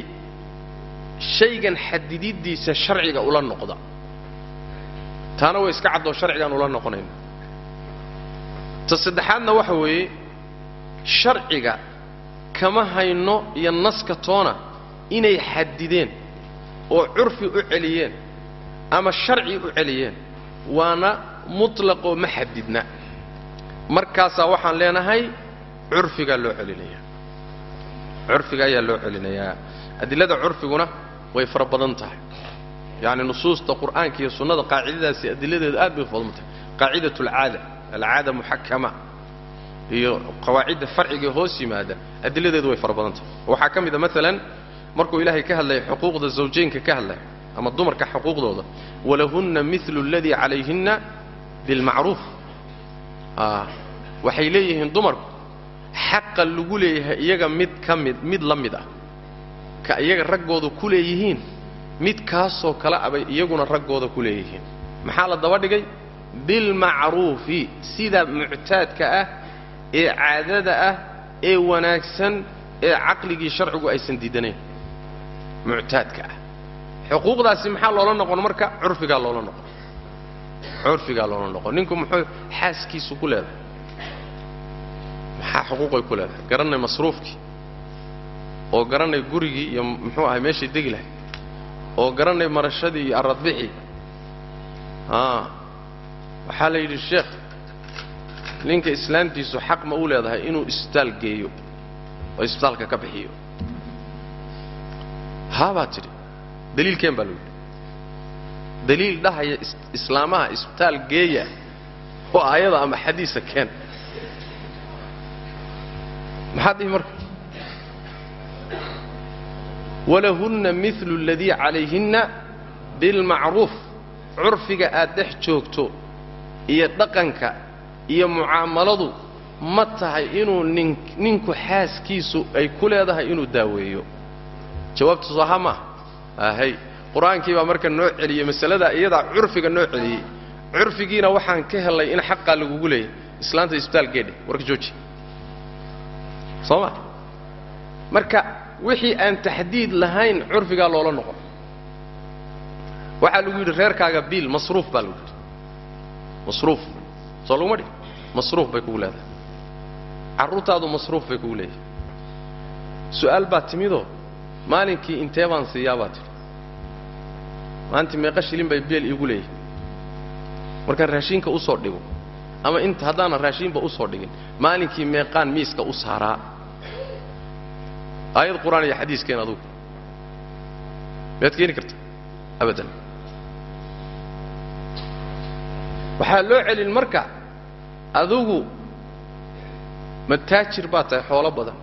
[SPEAKER 1] shaygan xadididdiisa sharciga ula noqda. Taana way iska caddoo sharcigaan ula noqonayna. Ta saddexaadna waxa weeye sharciga kama hayno iyo naska toona inay xadideen oo curfi u celiyeen ama sharci u celiyeen waana mutlaqoo ma xadidna markaasaa waxaan leenahay curfigaa loo celinayaa. Curfiga ayaa loo celinayaa. Adilada curfiguna way fara badan tahay. Yacni nusuusta qur'aanka iyo sunnada qaacidadaasi adiladeedu aad bay fadlan tahay. Qaacidat alcaada alcaada muxakama iyo qawaacidda farciga hoos yimaada adiladeedu way fara badan tahay. Waxaa ka mid a maalan markuu ilaahay ka hadlaya xuquuqda zawjaynka ka hadlaya ama dumarka xuquuqdooda walahunna milu aladii calayhinna bilmacruuf waxay leeyihiin dumarku xaqa lagu leeyahay iyaga mid ka mid mid la mid ah. Ka iyaga raggooda ku leeyihiin mid kaasoo kale abay iyaguna raggooda ku leeyihiin. Maxaa la daba dhigay? Bilmacruufi sida muctaadka ah ee caadada ah ee wanaagsan ee caqligii sharcigu aysan diidanayn muctaadka ah. Xuquuqdaasi maxaa loola noqon marka? Curfigaa loola noqon curfigaa loola noqon ninku muxuu xaaskiisu ku leedahay? Maxaa xuquuqay ku leedahay? Garanay masruufkii oo garanay gurigii iyo muxuu ahay meeshay degi lahay oo garanay marashadii iyo aradbixii waxaa la yidhi sheekh ninka islaantiisu xaq ma u leedahay inuu isbitaal geeyo oo isbitaalka ka bixiyo. Haabaad tidhi daliilkeen baa lagu yidhi daliil dhahaya islaamaha isbitaal geeya oo aayada ama xadiisa keen. Maxaad dhihi marka? Walahunna milu aladii calayhinna bilmacruuf. Curfiga aad dhex joogto iyo dhaqanka iyo mucaamaladu ma tahay inuu nin ninku xaaskiisu ay ku leedahay inuu daaweeyo. Jawaabtu soo ha maaha ahay qur'aankii baa marka noo celiyey masaladaa iyadaa curfiga noo celiyey. Curfigiina waxaan ka helay in xaqaa lagugu leeyahy islaanta isbitaal geedhe warka jooji. Soo ma marka wixii aan taxdiid lahayn curfigaa loola noqon waxaa lagu yidhi reerkaaga biil masruuf baa lagu yidhi. Masruuf. Soo laguma dhih masruuf bay kugu leedahay. Carruurtaadu masruuf bay kugu leedahay. Su'aal baa timidoo maalinkii intee baan siiyaa baa tidhi maalintii meeqa shilin bay beel iigu leeyahay markaan raashiinka u dhigo ama inta haddaanan raashiinba u dhigin maalinkii meeqaan miiska u saaraa aayad qur'aan iyo xadiiskeen adugu miyaad keeni karta abadan. Waxaa loo celin marka adugu ma taajir tahay xoolo badan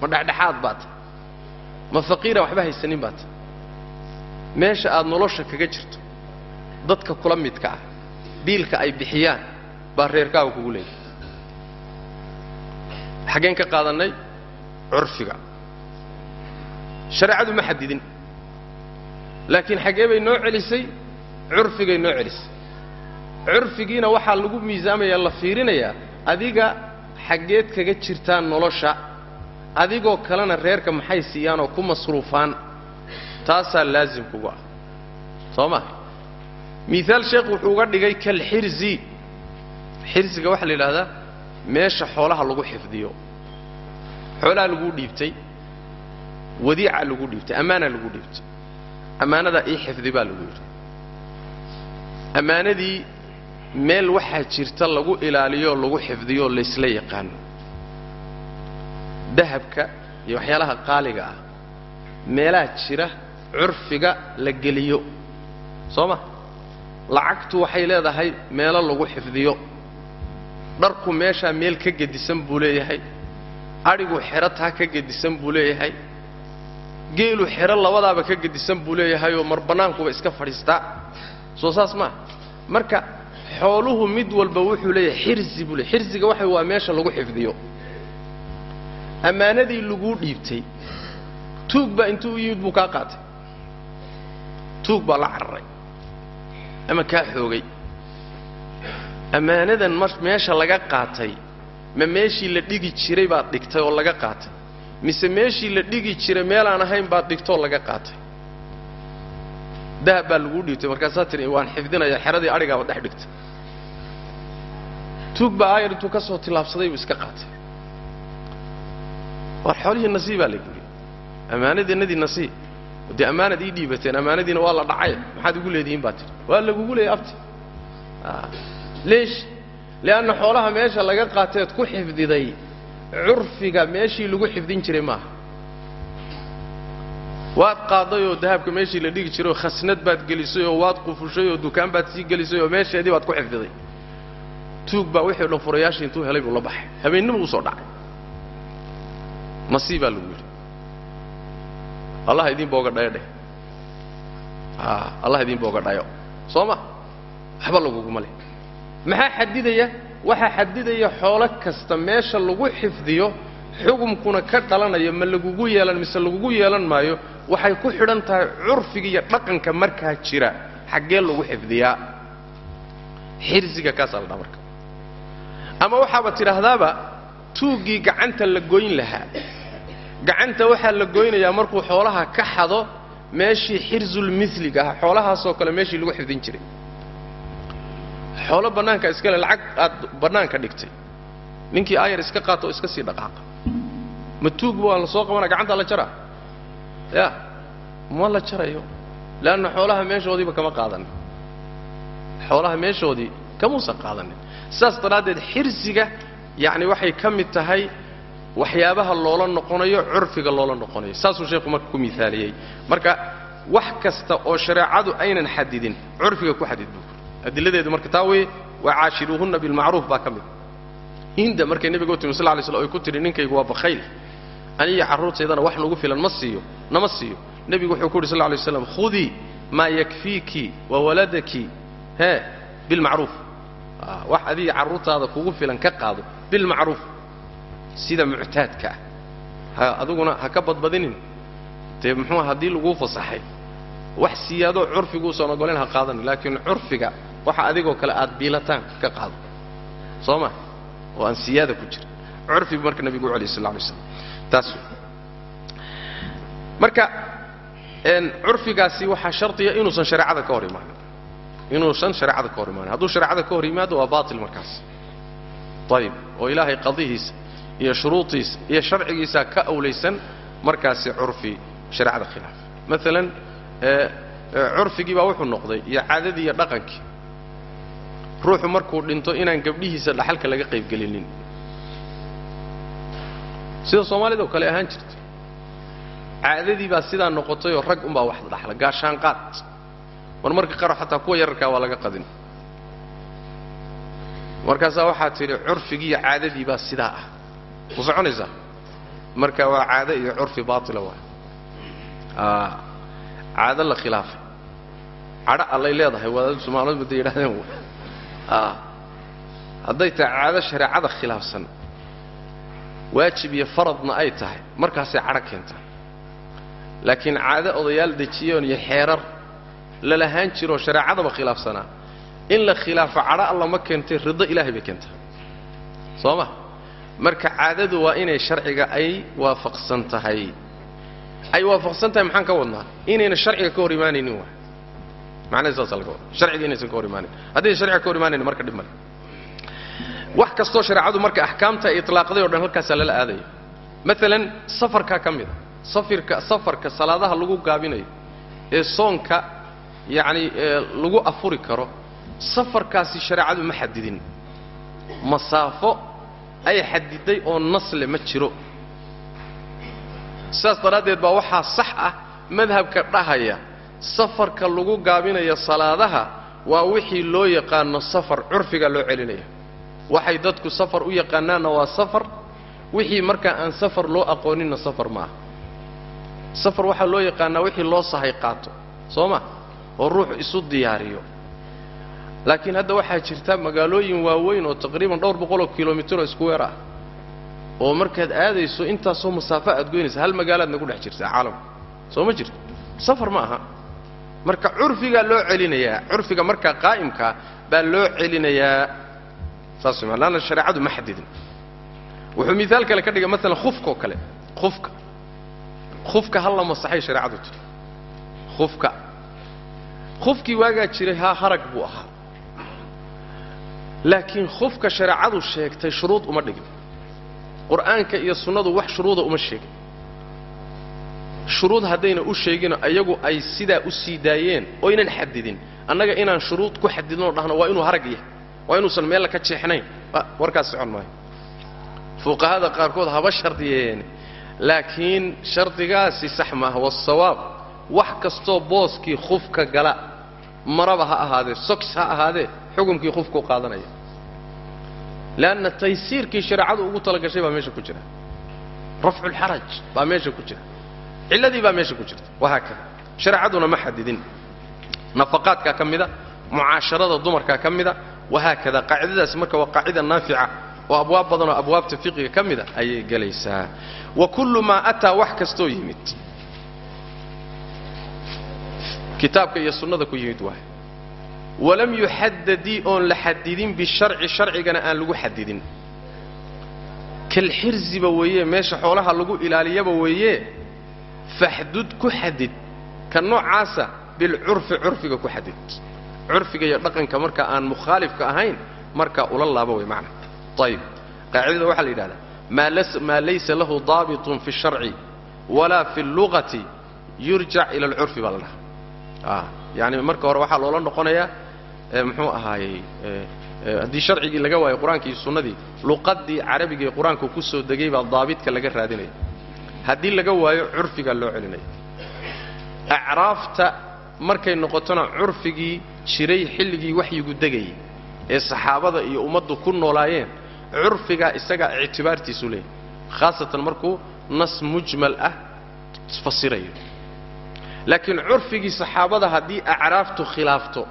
[SPEAKER 1] ma dhexdhexaad baa tahay ma faqiira waxba haysanin baa tahay meesha aad nolosha kaga jirto dadka kula midka ah biilka ay bixiyaan baa reerkaaga kugu leeyahay. Xaggeen ka qaadannay curfiga. Shareecadu ma xadidin laakiin xaggee bay noo celisay curfigay noo celisay. Curfigiina waxaa lagu miisaamayaa la fiirinayaa adiga xaggeed kaga jirtaan nolosha adigoo kalena reerka maxay siiyaan oo ku masruufaan taasaa laasim kugu ah. Soo ma miaal sheekh wuxuu uga dhigay kalxirzi. Xirsiga waxaa la yidhahdaa meesha xoolaha lagu xifdiyo. Xoolaha laguu dhiibtay wadiica lagu dhiibtay ammaana lagu dhiibtay. Ammaanadaa ii xifdi baa lagu yidhi. Ammaanadii meel waxaa jirta lagu ilaaliyooo lagu xifdiyooo laysla yaqaano. Dahabka iyo waxyaalaha qaaliga ah meelaha jira curfiga la geliyo. Soo ma lacagtu waxay leedahay meelo lagu xifdiyo. Dharku meeshaa meel ka gedisan buu leeyahay. Adhigu xero taa ka gedisan buu leeyahay. Geelu xero labadaaba ka gedisan buu leeyahayoo mar bannaankuba iska fadhiistaa soo saas maa marka xooluhu mid walba wuxuu leeyahay xirsi buu leeyahy xirsiga waxa waa meesha lagu xifdiyo. Ammaanadii laguu dhiibtay. Tuug baa intuu u yimid buu kaa qaatay tuug baa la cararay ama kaa xoogay. Ammaanadan mar meesha laga qaatay ma meeshii la dhigi jiray baad dhigtay oo laga qaatay. Mise meeshii la dhigi jiray meelaan ahayn baad dhigtoo laga qaatay. Dahab baa laguu dhiibtay markaasaa tiri waan xifdinayaa xeradii adhigaaba dhex dhigtay. Tuug baa aayar intuu ka soo tillaabsaday buu iska qaatay. War xoolihii nasii baa lagu yidhi. Ammaanadeennadii nasii dee ammaanad ii dhiibateen ammaanadiina waa la dhacay maxaad igu leedihiin baa tihi waa lagugu leeyay abti. Leesh li'anna xoolaha meesha laga qaateed ku xifdiday curfiga meeshii lagu xifdin jiray maaha. Waad qaaday oo dahabka meeshii la dhigi jiray oo khasnad baad gelisay oo waad qufushay oo dukaan baad sii gelisay oo meesheedii baad ku xifdiday. Tuug baa wixii dhan furayaashii intuu helay buu la baxay. Habeennima uu soo dhacay. Nasiib baa lagu yidhi allah idiin booga dhayo dheh. Allah idiin booga dhayo. Soo ma waxba laguguma leh. Maxaa xadidaya waxaa xadidaya xoolo kasta meesha lagu xifdiyo xukumkuna ka dhalanaya ma lagugu yeelan mise lagugu yeelan maayo waxay ku xidhan tahay curfiga iyo dhaqanka markaa jira. Xaggee lagu xifdiyaa. Xirsiga kaasaa la dhaa marka. Ama waxaaba tidhaahdaaba tuuggii gacanta la goyn lahaa gacanta waxaa la goynayaa markuu xoolaha ka xado meeshii xirsulmiliga ah xoolahaasoo kale meeshii lagu xifdin jiray. Xoolo bannaanka iskale lacag aad bannaanka dhigtay. Ninkii aayar iska qaato oo iska sii dhaqaaqa. Ma tuugba waa la soo qabanaa gacantaa la jaraa? Ya ma la jarayo? Leanna xoolaha meeshoodiiba kama qaadanin. Xoolaha meeshoodii kamuusan qaadanin. Saas daraaddeed xirsiga yacni waxay ka mid tahay waxyaabaha loola noqonayo curfiga loola noqonayo. Saasuu sheekhu marka ku miaaliyey marka wax kasta oo shareecadu aynan xadidin curfiga ku xadid buu adiladeedu marka taa weye waa caashiruuhunna bilmacruuf baa ka mid. Hinda markay nebiga u timi sal lay slam oy ku tidhi ninkaygu waa bakhayl aniyo carruurtaydana wax nagu filan ma siiyo nama siiyo. Nebigu wuxuu ku yidhi sal lay slam khudii maa yakfiiki wa waladaki hee bilmacruuf wax adiga carruurtaada kugu filan ka qaado bilmacruuf sida muctaadka ah aduguna ha ka badbadinin. Dee muxuu haddii laguu fasaxay? Wax siyaadoo curfiguusan ogolen ha qaadanin laakiin curfiga waxa adigoo kale aad biilataan ka qaado. Soo ma? Oo aan siyaada ku jirin. Curfigu marka nebigu u celiy sal lla alay slam taas. Marka curfigaasi waxaa shardiya inuusan shareecada ka hor imaanin. Inuusan shareecada ka hor imaanin. Hadduu shareecada ka hor yimaado waa baatil markaas. Ayib oo ilaahay qadihiisa iyo shuruudiisa iyo sharcigiisa ka awlaysan markaasi curfi shareecada khilaaf. Maalan curfigii baa wuxuu noqday iyo caadadii iyo dhaqankii. Ruuxu markuu dhinto inaan gabdhihiisa dhaxalka laga qaybgelinin sida soomaalida oo kale ahaan jirta caadadii baa sidaa noqotayoo rag unbaa wax dhaxla gaashaanqaad mar marka qaro xataa kuwa yararkaa waa laga qadin. Markaasaa waxaa tidhi curfigii iyo caadadii baa sidaa ah ma soconaysaa marka waa caado iyo curfi baatila waa. Caado la khilaafay cadho allay leedahay wadaaddu soomaaliyadu baday yidhahdeen w hadday tahay caado shareecada khilaafsan waajib iyo faradna ay tahay markaasay cadho keentaa. Laakiin caado odayaal dejiyoon iyo xeerar lalahaan jiroo shareecadaba khilaafsanaa in la khilaafo cadho alla ma keentay riddo ilaahay bay keentaa. Soo ma marka caadadu waa inay sharciga ay waafaqsan tahay. Ay waafaqsan tahay maxaan ka wadnaa? Inayna sharciga ka hor imaanaynin waa. Macnaha saasa laga wada sharciga inaysan ka hor imaanin. Haddayna sharciga ka hor imaanaynin marka dhib male wax kastoo shareecadu marka axkaamta ay itlaaqday o dhan halkaasaa lala aadaya maalan safarkaa ka mida safirka safarka salaadaha lagu gaabinayo ee soonka yacni lagu afuri karo safarkaasi shareecadu ma xadidin. Masaafo ay xadiday oo nasle ma jiro. Sidaas daraaddeed baa waxaa sax ah madhabka dhahaya safarka lagu gaabinayo salaadaha waa wixii loo yaqaano safar curfiga loo celinaya. Waxay dadku safar u yaqaanaanna waa safar wixii markaa aan safar loo aqooninna safar ma aha safar waxaa loo yaqaanaa wixii loo sahay qaato soo ma? Oo ruuxu isu diyaariyo laakiin hadda waxaa jirta magaalooyin waaweyn oo taqriiban dhowr boqoloo kilomitiroo isku weer ah oo markaad aadayso intaasoo masaafo aad goynaysa hal magaalaad nagu dhex jirta caalamka soo ma jirto? Safar ma aha. Marka curfigaa loo celinayaa curfiga markaa qaa'imkaa baa loo celinayaa. Saas ma laanna shareecadu ma xadidin. Wuxuu miaal kale ka dhigay maalan khufkaoo kale. Khufka. Khufka hal la masaxay shareecadu tiri. Khufka. Khufkii waagaa jiray haa harag buu ahaa laakiin khufka shareecadu sheegtay shuruud uma dhigin. Qur'aanka iyo sunnadu wax shuruuda uma sheegin. Shuruud haddayna u sheegino iyagu ay sidaa u sii daayeen oynan xadidin. Annaga inaan shuruud ku xadidnoo dhahno waa inuu harag yahay waa inuusan meella ka jeexnayn. Warkaas socon maayo. Fuqahada qaarkood haba shardiyeene laakiin shardigaasi sax maaha wasawaab wax kastoo booskii khufka gala maraba ha ahaadee soks ha ahaadee xukumkii khufkuu qaadanaya. Leanna taysiirkii shareecadu ugu talagashay baa meesha ku jira. Rafculxaraj baa meesha ku jira. Cilladii baa meesha ku jirta. Wahaakada shareecaduna ma xadidin. Nafaqaadkaa ka mida mucaasharada dumarkaa ka mida wahaakada qaacidadaasi marka waa qaacida naafica oo abwaab badanoo abwaabta fiqiga ka mida ayay gelaysaa. Wa kullu maa ataa wax kastoo yimid kitaabka iyo sunnada ku yimid waay. Walam yuxadadii oon la xadidin bisharci sharcigana aan lagu xadidin. Kalxirziba weeye meesha xoolaha lagu ilaaliyaba weeye faxdud ku xadid. Ka noocaasa bilcurfi curfiga ku xadid. Curfiga iyo dhaqanka marka aan mukhaalifka ahayn markaa ula laaba way macna. Ayib qaacidada waxaa la yidhahdaa maa laysa lahu daabitun fi sharci walaa fi اllugati yurjac ila alcurfi baa la dhaha yani marka hore waxaa loola noqonayaa muxuu ahaayey haddii sharcigii laga waayo qur'aankii iyo sunnadii luqadii carabigii qur'aanka ku soo degay baa daabitka laga raadinaya. Haddii laga waayo curfigaa loo celinaya acraafta markay noqotona curfigii jiray xilligii waxyigu degayay ee saxaabada iyo ummaddu ku noolaayeen curfigaa isagaa ictibaartiisu leeyahy khaasatan markuu nas mujmal ah fasirayo laakiin curfigii saxaabada haddii acraaftu khilaafto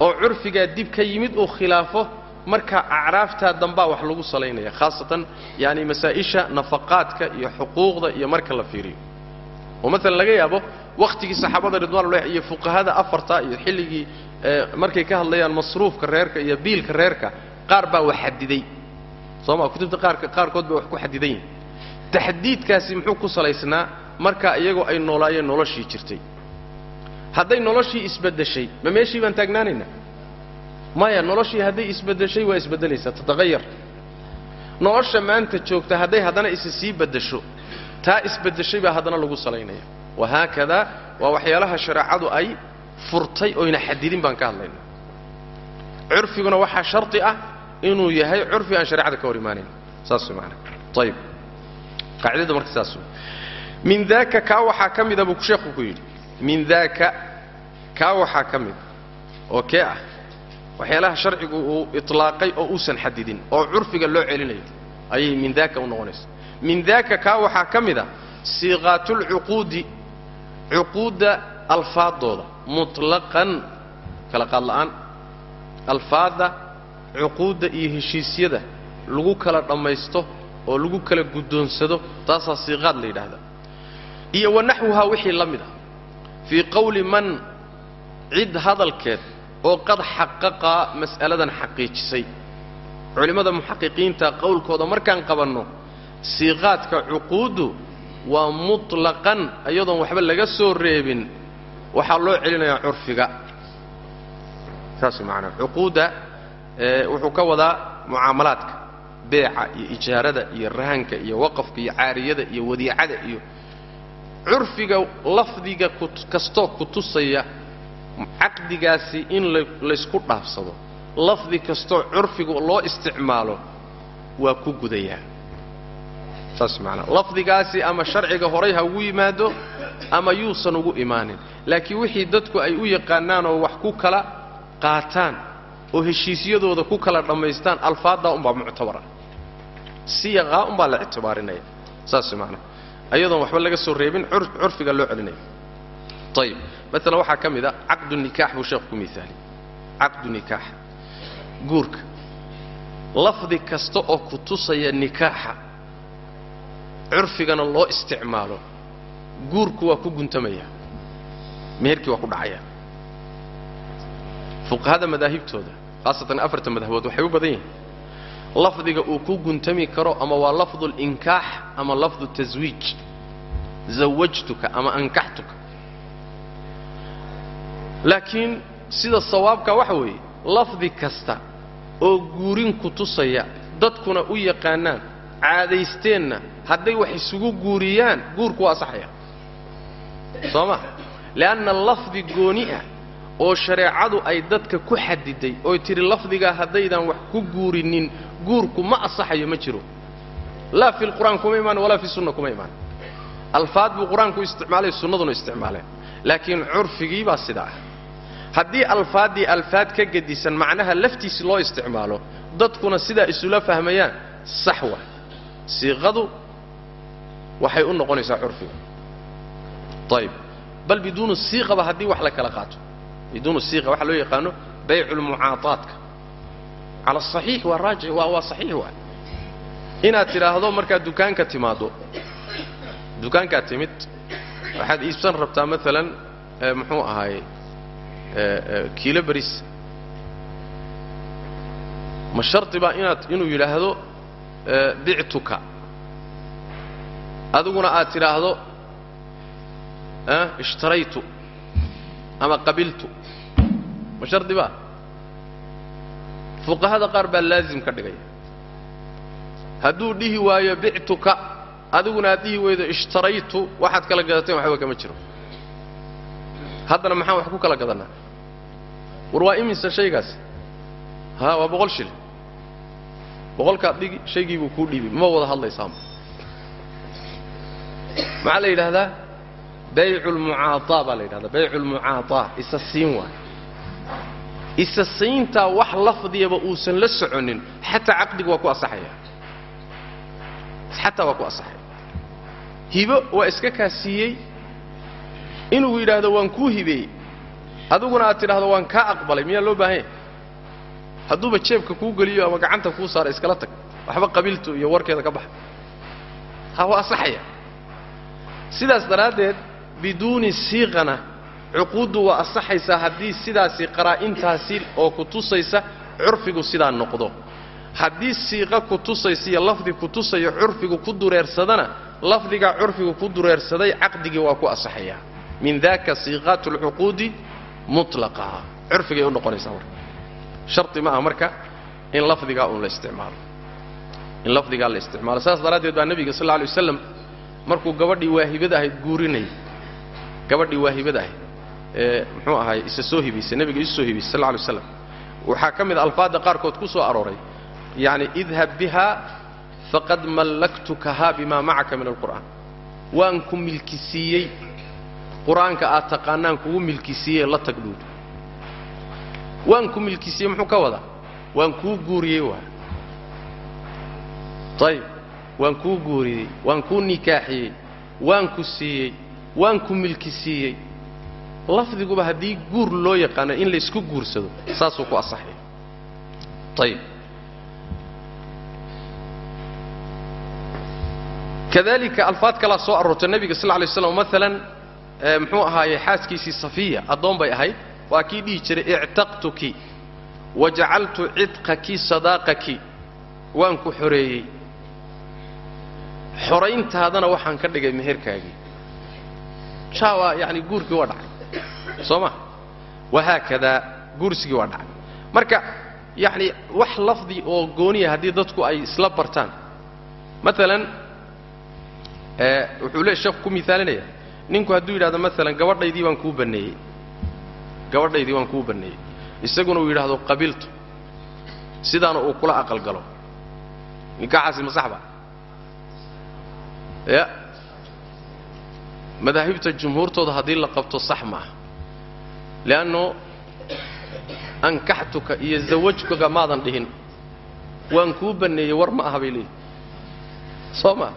[SPEAKER 1] oo curfigaa dib ka yimid uu khilaafo marka acraaftaa dambaa wax lagu salaynaya khaasatan yani masaa'isha nafaqaadka iyo xuquuqda iyo marka la fiiriyo. Oo maalan laga yaabo wakhtigii saxaabada ridwaanullah iyo fuqahada afarta iyo xilligii markay ka hadlayaan masruufka reerka iyo biilka reerka qaar baa wax xadiday sooma kutubta qaarkood bay wax ku xadidan yihiin taxdiidkaasi muxuu ku salaysnaa marka iyagoo ay noolaayeen noloshii jirtay. Hadday noloshii isbaddeshay ma meeshii baan taagnaanaynaa maya noloshii hadday isbaddeshay waa isbeddelaysaa tataqayar nolosha maanta joogta hadday haddana isi sii baddesho taa isbaddeshay baa haddana lagu salaynaya. Wahaakadaa waa waxyaalaha shareecadu ay furtay oyna xadidin baan ka hadlayna. Curfiguna waxaa sharti ah inuu yahay curfi aan shareecada ka hor imaanayn saas way maanaa ayib qaacidada marka saas wey min daaka kaa waxaa ka mida buu sheekhu ku yidhi. Min daaka kaa waxaa ka mida oo kee ah? Waxyaalaha sharcigu uu itlaaqay oo uusan xadidin oo curfiga loo celinayo ayay min daaka u noqonaysa. Min daaka kaa waxaa ka mid a siiqaatulcuquudi cuquudda alfaadooda mutlaqan kala qaad la'aan alfaadda cuquudda iyo heshiisyada lagu kala dhammaysto oo lagu kala guddoonsado taasaa siiqaad la yidhaahdaa iyo wa naxwuhaa wixii la mid ah. Fii qowli man cid hadalkeed oo qad xaqaqaa mas'aladan xaqiijisay. Culimmada muxaqiqiinta qowlkooda markaan qabanno siiqaadka cuquuddu waa mutlaqan iyadoon waxba laga soo reebin. Waxaa loo celinayaa curfiga. Saas macanaa cuquudda wuxuu ka wadaa mucaamalaadka beeca iyo ijaarada iyo rahanka iyo waqafka iyo caariyada iyo wadiicada iyo curfiga lafdiga kastoo ku tusaya caqdigaasi in laysku dhaafsado. Lafdi kastoo curfigu loo isticmaalo waa ku gudayaa saas macanaa lafdigaasi ama sharciga horay ha ugu yimaado ama yuusan ugu imaanin. Laakiin wixii dadku ay u yaqaanaan oo wax ku kala qaataan oo heshiisyadooda ku kala dhammaystaan alfaaddaa umbaa muctabara siyaqaa umbaa la ictibaarinaya saas macanaa ayadoon waxba laga soo reebin curfiga loo celinaya ayib maalan waxaa ka mid a caqdu nikaax buu sheekhu ku miaaliy caqdu nikaax. Guurka. Lafdi kasta oo ku tusaya nikaaxa curfigana loo isticmaalo guurku waa ku guntamaya. Meherkii waa ku dhacaya. Fuqahada madaahibtooda khaasatan afarta madhabood waxay u badan yihiin lafdiga uu ku guntami karo ama waa lafdu linkaax ama lafdu taswiij zawajtuka ama ankaxtuka. Laakiin sida sawaabka waxa weeye lafdi kasta oo guurin ku tusaya dadkuna u yaqaanaan caadaysteenna hadday wax isugu guuriyaan guurku waa asaxaya soo ma? Le'anna lafdi gooni ah oo shareecadu ay dadka ku xadiday oy tidhi lafdigaa haddaydan wax ku guurinin guurku ma asaxayo ma jiro. Laa fi lqur'aan kuma imaan walaa fi sunna kuma imaan. Alfaad buu qur'aanku isticmaalay sunnaduna isticmaaleen. Laakiin curfigii baa sidaa ah. Haddii alfaaddii alfaad ka gedisan macnaha laftiisi loo isticmaalo dadkuna sidaa isula fahmayaan sax siiqadu waxay u noqonaysaa curfiga. Ayib bal biduunu siiqaba haddii wax la kala qaato biduunu siiqa waxaa loo yaqaano baycu lmucaataadka cala asaxiix waa raajic waa waa saxiix waa inaad tidhaahdo markaad dukaanka timaaddo dukaankaad timid waxaad iibsan rabtaa maalan muxuu ahaaye kiilo baris ma shardi baa inaad inuu yidhaahdo bictuka adiguna aad tidhaahdo ishtaraytu ama qabiltu ma shardi baa fuqahada qaar baa laazim ka dhigaya hadduu dhihi waayo bictuka adiguna aad dhihi weydo ishtaraytu waxaad kala gadateen waxba kama jiro. Haddana maxaan wax ku kala gadannaa war waa imise shaygaasi ha waa boqol shil. Boqolkaad dhigi shaygii buu kuu dhiibi ma wada hadlaysaama maxaa la yidhaahdaa? Baycu lmucaataa baa la yidhahdaa. Baycu lmucaataa isa siin waay isa siintaa wax lafdiyaba uusan la soconin. Xataa caqdigu waa ku asaxaya. Xataa waa ku asaxaya. Hibo waa iska kaa siiyey inuu yidhaahdo waan kuu hibeeyey adiguna aad tidhaahdo waan kaa aqbalay. Miyaa loo baahan yahay? Hadduuba jeebka kuu geliyo ama gacanta kuu saara iskala tag. Waxba qabiiltu iyo warkeeda ka baxa. Ha waa asaxaya. Sidaas daraaddeed biduuni siiqana cuquuddu waa asaxaysaa haddii sidaasi qaraa'intaasi oo ku tusaysa curfigu sidaa noqdo. Haddii siiqa ku tusaysa iyo lafdi ku tusayo curfigu ku dureersadana lafdigaa curfigu ku dureersaday caqdigii waa ku asaxayaa min daka siiqaat alcuquudi mutlaqa. Curfigay u noqonaysaa marka shardi ma aha marka in lafdigaa uun la isticmaalo. In lafdigaa la isticmaalo. Saas daraaddeed baa nebiga sal lla alay waslam markuu gabadhii waahibada ahayd guurinayay. Gabadhii waahibada ahayd ee muxuu ahaay isa soo hibaysay nebiga isu soo hibaysay sal lla alay waslam waxaa ka mid a alfaadda qaarkood ku soo arooray. Yacni idhab biha faqad mallaktukaha bima macaka min alqur'aan. Waan ku milkisiiyey. Qur'aanka aad taqaanaan kugu milkisiiyey la tag buudi waan ku milkisiiyey muxuu ka wadaa? Waan kuu guuriyey waa. Ayib waan kuu guuriyey waan kuu nikaaxiyey waan ku siiyey waan ku milkisiiyey lafdiguba haddii guur loo yaqaano in laysku guursado saasuu ku asaxaya ayib kadalika alfaad kalaa soo aroortay nebiga sal lay slam maalan muxuu ahaaye xaaskiisii safiya addoon bay ahayd waa kii dhihi jiray ictaqtuki wajacaltu cidqaki sadaaqaki waan ku xoreeyey. Xorayntaadana waxaan ka dhigay meherkaagii. Jaawa yani guurkii waa dhacay soo ma wahaakadaa guursigii waa dhacay. Marka yacni wax lafdi oo gooniya haddii dadku ay isla bartaan. Maalan wuxuu le sheekhu ku miaalinaya ninku hadduu yidhahdo maalan gabadhaydii baan kuu banneeyey. Gabadhaydii waan kuu banneeyey. Isaguna uu yidhaahdo qabiltu sidaana uu kula aqalgalo nikaaxaasi ma ya. Madaahibta jumhuurtooda haddii la qabto sax ma leanno ankaxtuka iyo zawajkuga maadan dhihin waan kuu banneeyey war ma aha bay leeyihi soo ma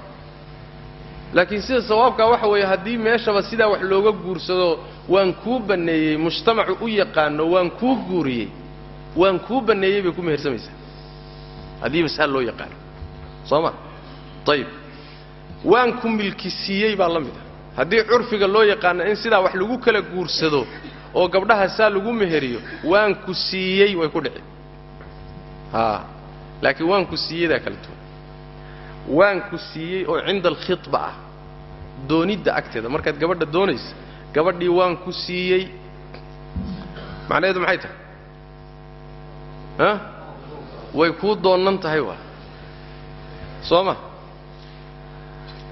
[SPEAKER 1] laakiin sida sawaabkaa waxa weeye haddii meeshaba sidaa wax looga guursado waan kuu banneeyey mujtamacu u yaqaano waan kuu guuriyey waan kuu banneeyey bay ku mehersamaysaa haddiiba saa loo yaqaano soo ma ayib waan ku milkisiiyey baa la mid ah haddii curfiga loo yaqaano in sidaa wax lagu kala guursado oo gabdhaha saa lagu meheriyo waan ku siiyey way ku dhici laakiin waan ku siiyeydaa kala duwan. Waan ku siiyey oo cinda alkhidba ah doonidda agteeda. Markaad gabadha doonaysa gabadhii waan ku siiyey macnaheedu maxay tahay? Way kuu doonnan tahay waa. Soo ma?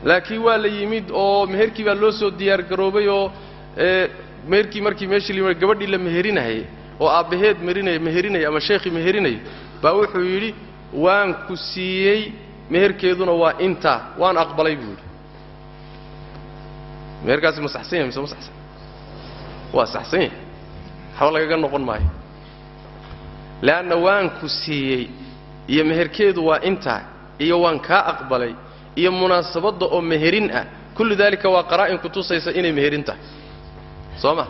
[SPEAKER 1] Laakiin waa la yimid oo meherkii baa loo soo diyaargaroobay oo meherkii markii meeshii gabadhii la meherinahay oo aabbaheed merinaya meherinaya ama sheekhii meherinaya baa wuxuu yidhi waan ku siiyey meherkeeduna waa intaa waan aqbalay buu yidhi. Meherkaasi ma yahay mise ma waa saxsan yahay. Waxba lagaga noqon maayo. Leanna waan ku siiyey iyo meherkeedu waa intaa iyo waan kaa aqbalay iyo munaasabadda oo meherin ah kullu daalika waa qaraa'in ku tusaysa inay meherin tahay soo ma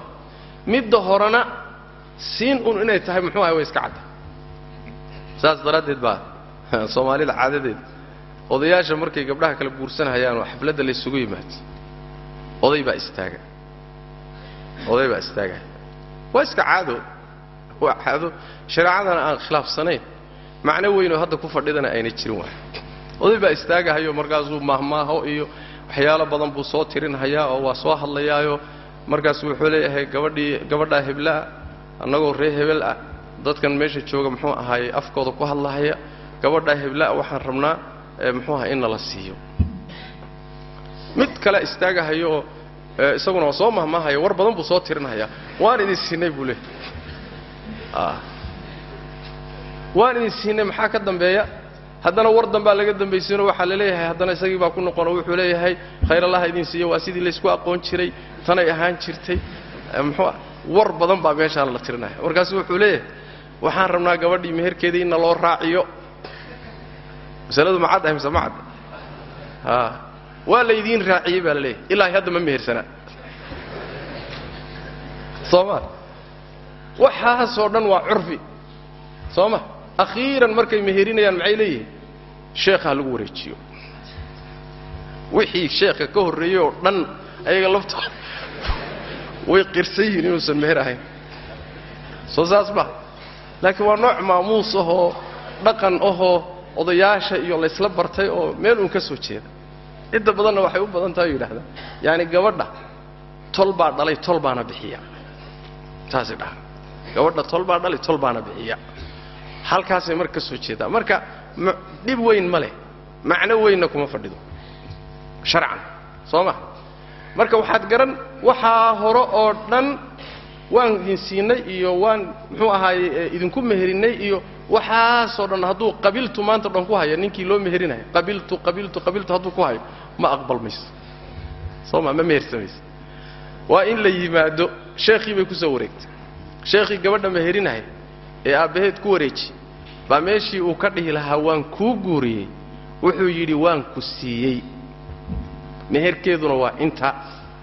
[SPEAKER 1] midda horena siin un inay tahay muxuu ahay way iska cadda. Saas daraaddeed baa soomaalida caadadeed odayaasha markay gabdhaha kala guursanhayaan oo xafladda laysugu yimaado oday baa istaaga. Oday baa istaagaya waa iska caado. Waa caado. Shareecadana aan khilaafsanayn. Macno weynoo hadda ku fadhidana ayna jirin waay oday baa istaagahayo markaasuu maahmaaho iyo waxyaalo badan buu soo tirinhayaa oo waa soo hadlayaayo markaasu wuxuu leeyahay gabadhii gabadhaa heblaah annagoo ree hebel ah. Dadkan meesha jooga muxuu ahaayey afkooda ku hadlahaya gabadhaa heblaah waxaan rabnaa muxuu ahaa in nala siiyo. Mid kale istaagahayo oo isaguna waa soo mahmaahaya war badan buu soo tirinhayaa. Waan idin siinay buu leeyahy waan idin siinay maxaa ka dambeeya haddana war dambaa laga dambaysiino waxaa la leeyahay haddana isagii baa ku noqono wuxuu leeyahay khayr allaha idin siiyo waa sidii laysku aqoon jiray tanay ahaan jirtay. Muxuu war badan baa meeshaan la tirinaya markaasu wuxuu leeyahay waxaan rabnaa gabadhii meherkeedii inna loo raaciyo. Masaladu macad ahay mise macad a waa laydiin raaciyey baa la leeyahay. Ilaahay hadda ma mehersanaa. Soo ma? Waxaasoo dhan waa curfi. Soo ma akhiiran markay meherinayaan maxay leeyihiin? Sheekha lagu wareejiyo. Wixii sheekha ka horreeyey oo dhan ayaga laftooda way qirsan yihiin inuusan meher ahayn. Soo saas ma laakiin waa nooc maamuus ahoo dhaqan ahoo odayaasha iyo laysla bartay oo meel uun ka soo jeeda. Cidda badanna waxay u badan tahay yidhahdaan yaani gabadha tol baa dhalay tol baana bixiya. Taasay dhaha. Gabadha tol baa dhalay tol baana bixiya halkaasay marka ka soo jeedaa. Marka dhib weyn ma leh. Macno weynna kuma fadhido. Sharcan soo ma? Marka waxaad garan waxaa hore oo dhan waan idin siinay iyo waan muxuu ahaaye idinku meherinnay iyo waxaasoo dhan hadduu qabiltu maanta dhan ku haya ninkii loo meherinayo. Qabiltu qabiltu qabiltu hadduu ku hayo ma aqbal mayso. Soo ma ma mehersamayso waa in la yimaado sheekhii bay ku soo wareegtay. Sheekhii gabadha meherinahay ee aabbaheed ku wareeji. Baa meeshii uu ka dhihi lahaa waan kuu guuriyey wuxuu yidhi waan ku siiyey. Meherkeeduna waa inta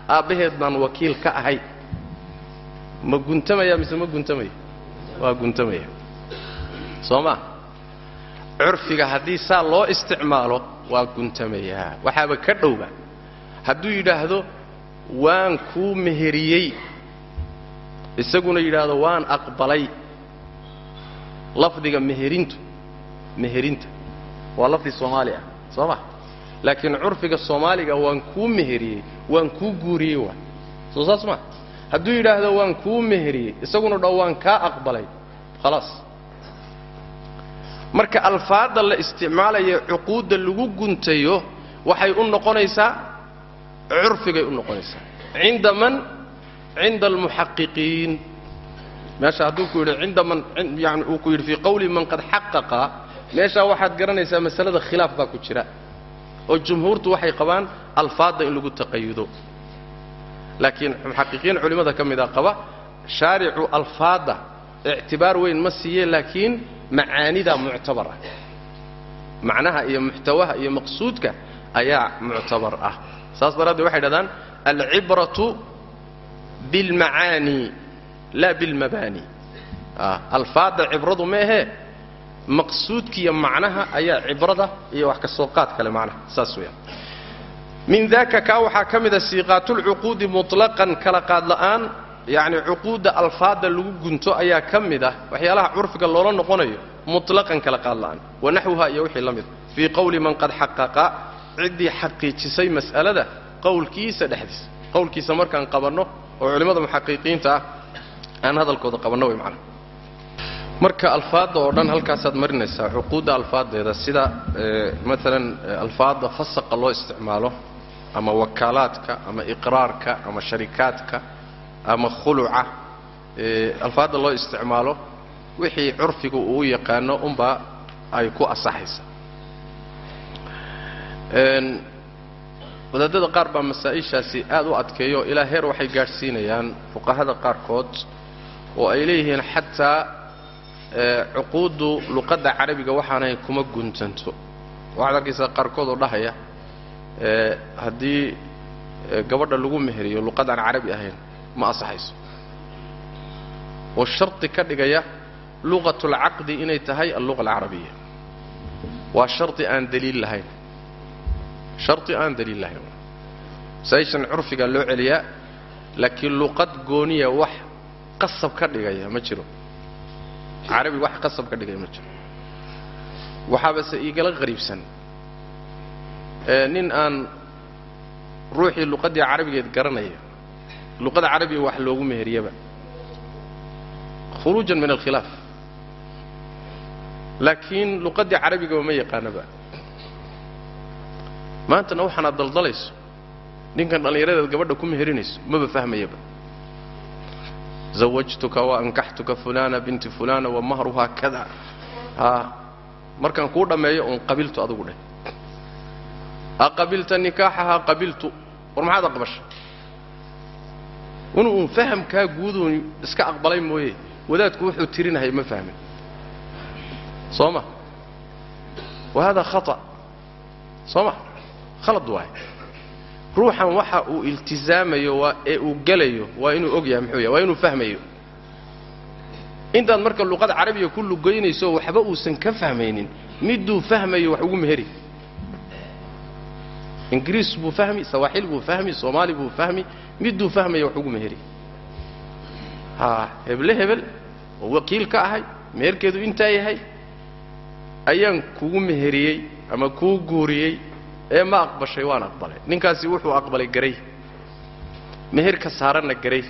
[SPEAKER 1] aabbaheed baan wakiil ka ahay. Ma guntamaya mise ma guntamaya? Waa guntamaya. Soo ma? Curfiga haddii saa loo isticmaalo waa guntamayaa waxaaba ka dhowba. Hadduu yidhaahdo waan kuu meheriyey. Isaguna yidhaahdo waan aqbalay lafdiga meherintu meherinta. Waa lafdi soomaali ah soo ma? Laakiin curfiga soomaaliga waan kuu meheriyey waan kuu guuriyey waa. Soo saas ma? Hadduu yidhaahdo waan kuu meheriyey isaguna dha waan kaa aqbalay. Khalaas. Marka alfaadda la isticmaalayo cuquudda lagu guntayo waxay u noqonaysaa curfigay u noqonaysaa. Cinda man? Cinda almuxaqiqiin meesha hadduu ku yidhi cinda man yani uu ku yidhi fii qawli man qad xaqaqa meeshaa waxaad garanaysaa masalada khilaaf baa ku jira. Oo jumhuurtu waxay qabaan alfaadda in lagu taqayudo. Laakiin muxaqiqiin culimmada ka mida qaba shaaricu alfaadda ictibaar weyn ma siiye laakiin macaanidaa muctabar ah macnaha iyo muxtawaha iyo maqsuudka ayaa muctabar ah. Saas daraaddeed waxay dhahdaan alcibratu bilmacaani laa bilmabaani alfaadda cibradu ma ahee maqsuudkiiyo macnaha ayaa cibrada iyo wax ka soo qaad kale macnaha saas weeyaan min daaka kaa waxaa ka mida siiqaatulcuquudi mutlaqan kala qaad la'aan yacni cuquudda alfaadda lagu gunto ayaa ka mid ah waxyaalaha curfiga loola noqonayo mutlaqan kala qaad la'aan wanaxwuha iyo wixii la mid fii qowli man qad xaqaqa ciddii xaqiijisay mas'alada qowlkiisa dhexdiisa qowlkiisa markaan qabanno oo culimmada muxaqiqiinta ah aan hadalkooda qabanno way macnaha marka alfaadda oo dhan halkaasaad marinaysaa cuquudda alfaaddeeda sida maalan alfaadda fasaqa loo isticmaalo ama wakaalaadka ama iqraarka ama sharikaadka ama khuluca alfaadda loo isticmaalo wixii curfigu uu yaqaano unbaa ay ku asaxaysa. Wadaadada qaar baa masaa-ishaasi aad u adkeeyo ilaa heer waxay gaadhsiinayaan fuqahada qaarkood oo ay leeyihiin xataa cuquuddu luqadda carabiga waxaanay kuma guntanto. Waxaad arkaysaa qaarkood oo dhahaya haddii gabadha lagu meheriyo luqad carabi ahayn ma asaxayso oo shardi ka dhigaya luqatulcaqdi inay tahay alluqa alcarabiya. Waa shardi aan daliil lahayn. Shardi aan daliil lahayn. Masaa-ishan curfigaa loo celiyaa laakiin luqad gooniya wax qasab ka dhigaya ma jiro. Carabi wax qasab ka dhigaya ma jiro. Waxaabase iigala qariibsan. Nin aan ruuxii luqaddii carabigeed garanaya luqada carabiga wax loogu meheriyaba. Khuruujan min alkhilaaf. Laakiin luqaddii carabigaba ma yaqaanaba. Maantana waxaanaad daldalayso ninkan dhallinyaradeed gabadha ku meherinayso maba fahmayaba zawajtuka wa ankaxtuka fulana binti fulana wa mahruhaa kada markaan kuu dhammeeyo uun qabiltu adugu dheh aqabilta nikaaxahaa qabiltu war maxaad aqbasha inuu uun fahamkaa guuduun iska aqbalay mooye wadaadku wuxuu tirinahay ma fahmin soo ma wa hada khata soo ma khalad waay ruuxan waxa uu iltizaamayo waa ee uu gelayo waa inuu og yahay muxuu yahay waa inuu fahmayo. Intaad marka luqad carabiga ku lugaynayso waxba uusan ka fahmaynin. Miduu fahmayo wax ugu meheri. Ingiriis buu fahmi sawaaxil buu fahmi soomaali buu fahmi miduu fahmaya wax ugu meheri. Haa heble hebel oo wakiil ka ahay meherkeedu intaa yahay ayaan kugu meheriyey ama kuu guuriyey ee ma aqbashay waan aqbalay. Ninkaasi wuxuu aqbalay garay meherka saaranna garay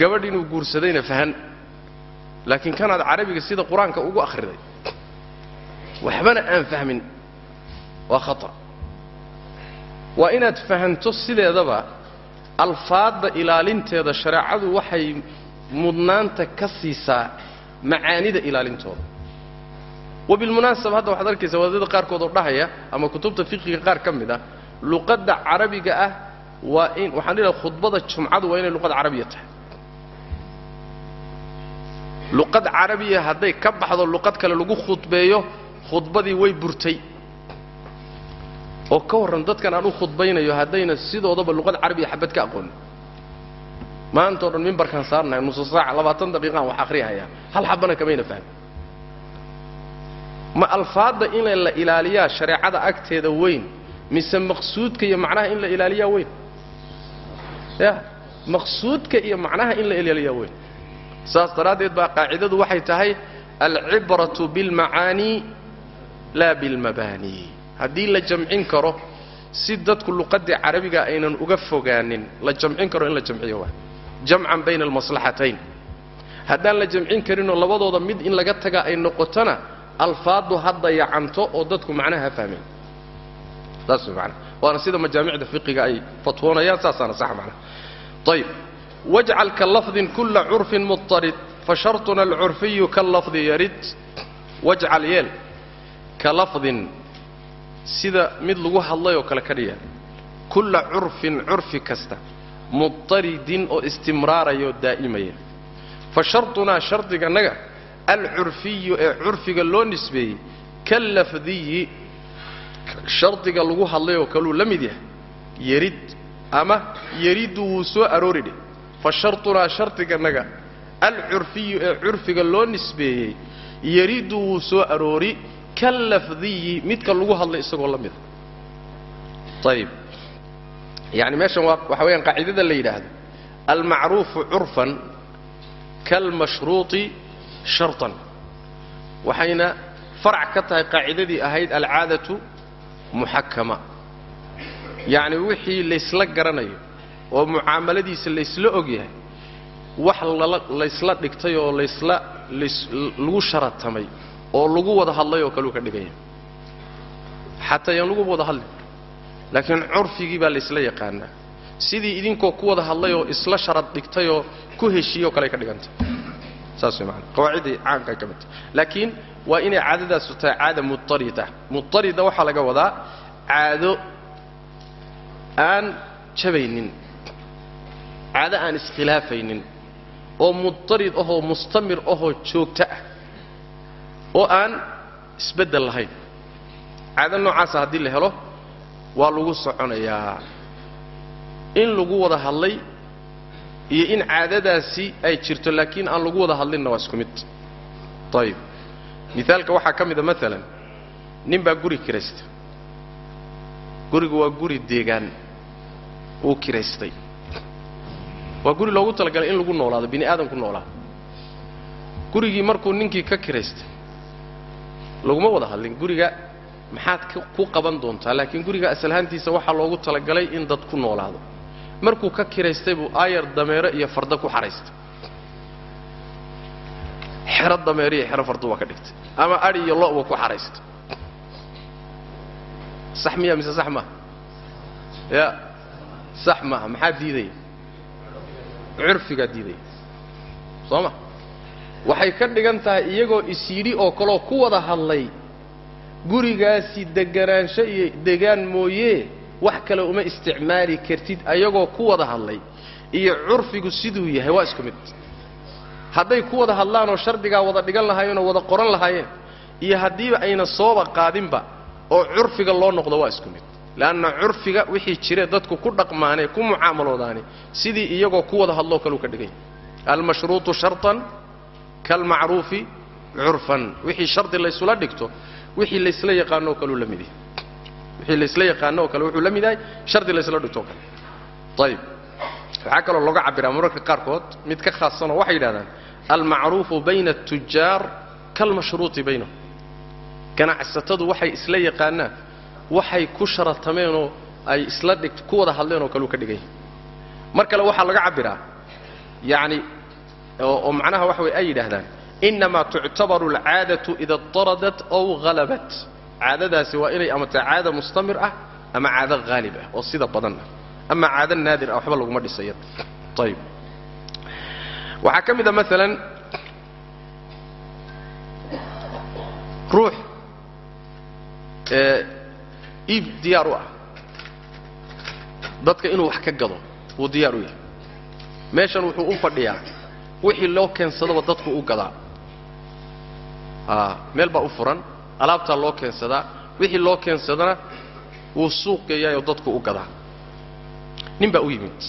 [SPEAKER 1] gabadh inuu guursadayna fahan. Laakiin kanaad carabiga sida qur'aanka ugu akhriday. Waxbana aan fahmin. Waa khata. Waa inaad fahanto sideedaba alfaadda ilaalinteeda shareecadu waxay mudnaanta ka siisaa macaanida ilaalintooda wabilmunaasaba hadda waxaad arkaysaa wadaadada qaarkood oo dhahaya ama kutubta fiqiga qaar ka mid ah luqadda carabiga ah waa in waxaan dhihaha khudbada jumcadu waa inay luqad carabiya tahay. Luqad carabiya hadday ka baxdo luqad kale lagu khudbeeyo khudbadii way burtay. Oo ka warran dadkan aan u khudbaynayo haddayna sidoodaba luqad carabiya xabad ka aqoonin maanta o dhan mimbarkaan saarnahay nusu saaca labaatan daqiiqaan wax akhriyahayaa hal xabana kamayna fahmi ma alfaadda in la ilaaliyaa shareecada agteeda weyn mise maqsuudka iyo macnaha in la ilaaliyaa weyn? Ya maqsuudka iyo macnaha in la ilaaliyaa weyn. Saas daraaddeed baa qaacidadu waxay tahay alcibratu bilmacaani laa bilmabaani. Haddii la jamcin karo si dadku luqadii carabiga aynan uga fogaanin la jamcin karo in la jamciyo waa. Jamcan bayna almaslaxatayn. Haddaan la jamcin karinoo labadooda mid in laga taga ay noqotona alfaaddu ha dayacanto oo dadku macnaha ha fahmeen saas way macnaha. Waana sida majaamicda fiqiga ay fatwoonayaan saasaana sax macnaha. Ayib wajcal ka lafdin kulla curfin muطarid fashartuna alcurfiyu kalafdi yarid. Wajcal yeel. Ka lafdin. Sida mid lagu hadlay oo kale ka dhiya. Kulla curfin curfi kasta. Muطaridin oo istimraarayoo daa'imaya. Fa shartunaa shardiganaga alcurfiyu ee curfiga loo nisbeeyey kalafdiyi shardiga lagu hadlay oo kaluu la mid yahay yerid ama yeriddu wuu soo aroori dheh fa shartunaa shardiganaga alcurfiyu ee curfiga loo nisbeeyey yeriddu wuu soo aroori kalafdiyi midka lagu hadlay isagoo la mida ayib yani meeshan waa waxa weyaan qaacidada la yidhaahdo. Almacruufu curfan kalmashruuطi sharطan waxayna farac ka tahay qaacidadii ahayd alcaadatu muxakama yacni wixii laysla garanayo oo mucaamaladiisa laysla ogyahay wax laysla dhigtay oo laysla lagu sharatamay oo lagu wada hadlay oo kaleu ka dhiganya xataa yaan lagu wada hadlin laakiin curfigii baa laysla yaqaanaa. Sidii idinkoo ku wada hadlay oo isla sharad dhigtayoo ku heshiiyoo kale ka dhigantay saas way maana qawaaciddii caanka ka mid tahay. Laakiin waa inay caadadaasu tahay caada mutarida mutarida waxaa laga wadaa caado aan jabaynin. Caado aan iskhilaafaynin. Oo mutarid ahoo mustamir ahoo joogto ah. Oo aan isbeddel lahayn. Caado noocaasa haddii la helo waa lagu soconayaa. In lagu wada hadlay iyo in caadadaasi ay jirto laakiin aan lagu wada hadlinna waa isku mid. Ayib mithaalka waxaa ka mida maalan nin baa guri kiraysta gurigu waa guri deegaan uu kiraystay. Waa guri loogu talagalay in lagu noolaado bini aadam ku noolaado gurigii markuu ninkii ka kiraystay laguma wada hadlin guriga maxaad ku qaban doontaa? Laakiin guriga aslahaantiisa waxaa loogu talagalay in dad ku noolaado markuu ka kiraystay buu aayar dameero iyo farda ku xaraystay. Xero dameero iyo xero farda waa ka dhigtay. Ama adhi iyo lo' ku xaraystay. Sax miya mise sax maaha? Ya sax maaha. Maxaa diidaya? Curfigaa diidaya. Soo ma? Waxay ka dhigan tahay iyagoo isyidhi oo kaloo ku wada hadlay gurigaasi deganaansho iyo degaan mooye wax kale uma isticmaali kartid ayagoo ku wada hadlay. Iyo curfigu siduu yahay waa isku mid. Hadday ku wada hadlaanoo shardigaa wada dhigan lahaayeenoo wada qoran lahaayeen iyo haddiiba ayna sooba qaadinba oo curfiga loo noqdo waa isku mid. Le'anna curfiga wixii jire dadku ku dhaqmaanee ku mucaamaloodaani sidii iyagoo ku wada hadloo kaleu ka dhigan yahay almashruutu shartan kalmacruufi curfan. Wixii shardi laysula dhigto wixii laysla yaqaanoo kaleu la mid yahay wixii laysla yaqaano oo kale wuxuu la mid yahay shardi laysla dhigto o kale. Ayib waxaa kaloo looga cabbiraa mararka qaarkood mid ka khaasanoo waxay yidhahdaan almacruufu bayna atujaar kalmashruuti baynahum ganacsatadu waxay isla yaqaanaan waxay ku sharatameenoo ay isla dhig ku wada hadleen oo kaleu ka dhigan yahay mar kale waxaa laga cabbiraa yacni oo macnaha waxa way ay yidhaahdaan inamaa tuctabaru alcaadatu ida daradat aw halabat caadadaasi waa inay ama tahay caada mustamir ah ama caado haalib ah oo sida badan ah. Ama caado naadir ah waxba laguma dhisaya ayib waxaa ka mid a maalan ruux iib diyaar u ah. Dadka inuu wax ka gado wuu diyaar u yahay. Meeshan wuxuu u fadhiyaa wixii loo keensadaba dadku u gadaa. Meel baa u furan alaabtaa loo keensadaa wixii loo keensadana wuu suuq geeyaayoo dadku u gadaa. Nin baa u yimid.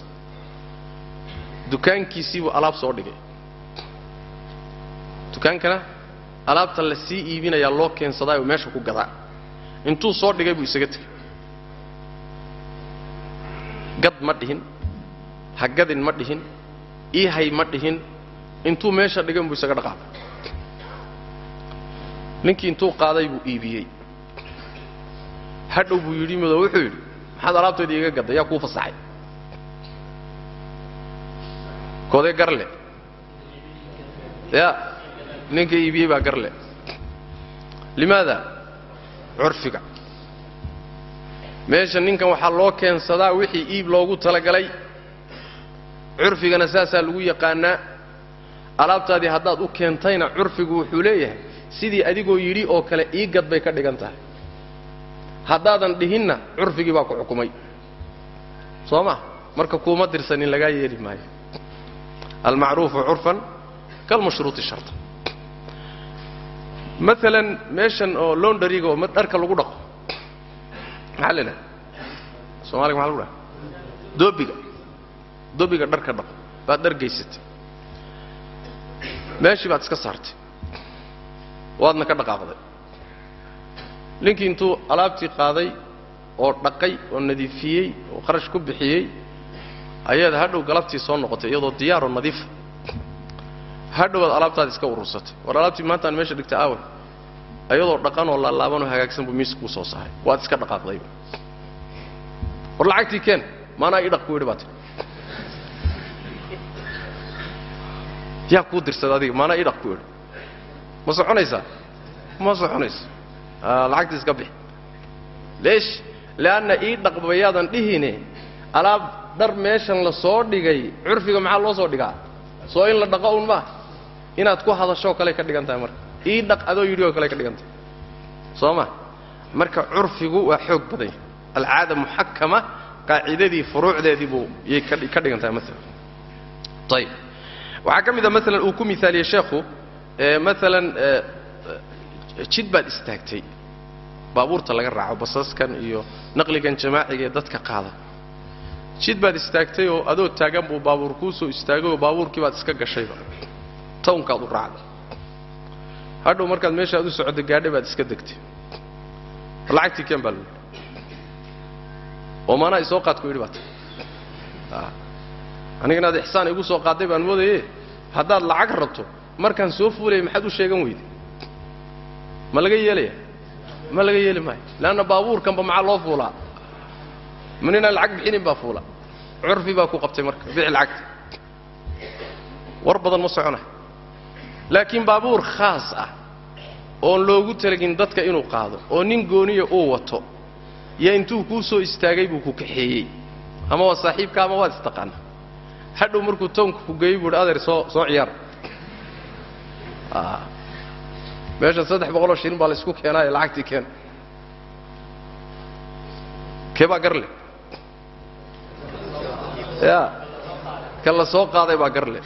[SPEAKER 1] Dukaankiisii buu alaab soo dhigay. Dukaankana alaabta la sii iibinayaa loo keensadaayoo meesha ku gadaa. Intuu soo dhigay buu isaga tegey. Gad ma dhihin ha gadin ma dhihin ii hay ma dhihin. Intuu meesha dhigan buu isaga dhaqaaqay ninkii intuu qaaday buu iibiyey. Hadhow buu yidhi mado wuxuu yidhi maxaad alaabtayda iiga gadday yaa kuu fasaxay. Koodee garle ya ninka iibiyey baa garle limaada? Curfiga. Meesha ninkan waxaa loo keensadaa wixii iib loogu talagalay. Curfigana saasaa lagu yaqaanaa. Alaabtaadii haddaad u keentayna curfigu wuxuu leeyahay sidii adigoo yidhi oo kale ii gad bay ka dhigan tahay. Haddaadan dhihinna curfigii baa ku xukumay. Soo ma marka kuuma dirsanin lagaa yeeli maayo. Almacruufu curfan kalmashruuti sharta. Maalan meeshan oo londariga oo dharka lagu dhaqo. Maxaa leedahay soomaliga maxa lagu dhaha doobiga doobiga dharka dhaqo. Baad dhar meeshii baad iska saartay waadna ka dhaqaaqday. Ninkii intuu alaabtii qaaday oo dhaqay oo nadiifiyey oo kharash ku bixiyey ayaad hadhow galabtii soo noqotay iyadoo diyaaroo nadiifa hadhowaad alaabtaadi iska urursatay. War alaabtii maanta aan meesha dhigtay aawe. Ayadoo dhaqanoo laalaabanoo hagaagsan buu miiska kuu soo saaray. Waad iska dhaqaaqdayba war lacagtii keen maanaa ii dhaq ku yidhi baa tii yaa kuu dirsada adiga maanaa ii dhaq ku yidhi ma soconaysaa ma soconayso lacagtii iska bixi. Leesh le'anna ii dhaqbayaadan dhihine alaab dhar meeshan la soo dhigay curfiga maxaa loo soo dhigaa? Soo in la dhaqo un maa inaad ku hadashoo kale ka dhigan tahay marka. Ii dhaq adoo yidhi oo kale ka dhigan tahay. Soo ma? Marka curfigu waa xoog badan yahay. Alcaada muxakama qaacidadii furuucdeedii buu yay ka dhigan tahay maalan ayib waxaa ka mid a maalan uu ku mihaaliyey sheekhu ee maalan ee, jid baad istaagtay. Baabuurta laga raaco basaskan iyo naqligan jamaaciga ee dadka qaada. Jid baad istaagtay oo adoo taagan buu baabuur kuu soo istaagay oo baabuurkii baad iska gashayba townkaad u raacday. Hadhow markaad meesha aad u socotay gaadhay baad iska degtay. Lacagtii keen baa yidhi oo maanaa isoo qaad ku yidhi baata aniga inaad ixsaan igu soo qaadday baan moodaye haddaad lacag rabto markaan soo fuulaya maxaad u sheegan weyday ma laga yeelaya? Ma laga yeeli maayo? Leanna baabuurkanba maxaa loo fuulaa? Ma ninaan lacag bixinin baa fuula curfi baa ku qabtay marka bixi lacagta. War badan ma soconayo laakiin baabuur khaas ah oon loogu talagin dadka inuu qaado oo nin gooniya uu wato yaa intuu kuu soo istaagay buu ku kaxeeyey. Ama waa saaxiibka ama waad istaqaana hadhow markuu townka ku geeyey buu hi adeer soo soo ciyaar Meeshan saddex boqoloo shilin baa la isku keenaaye lacagtii keen. Kee baa garle? Ya. Ka la soo qaaday baa garle.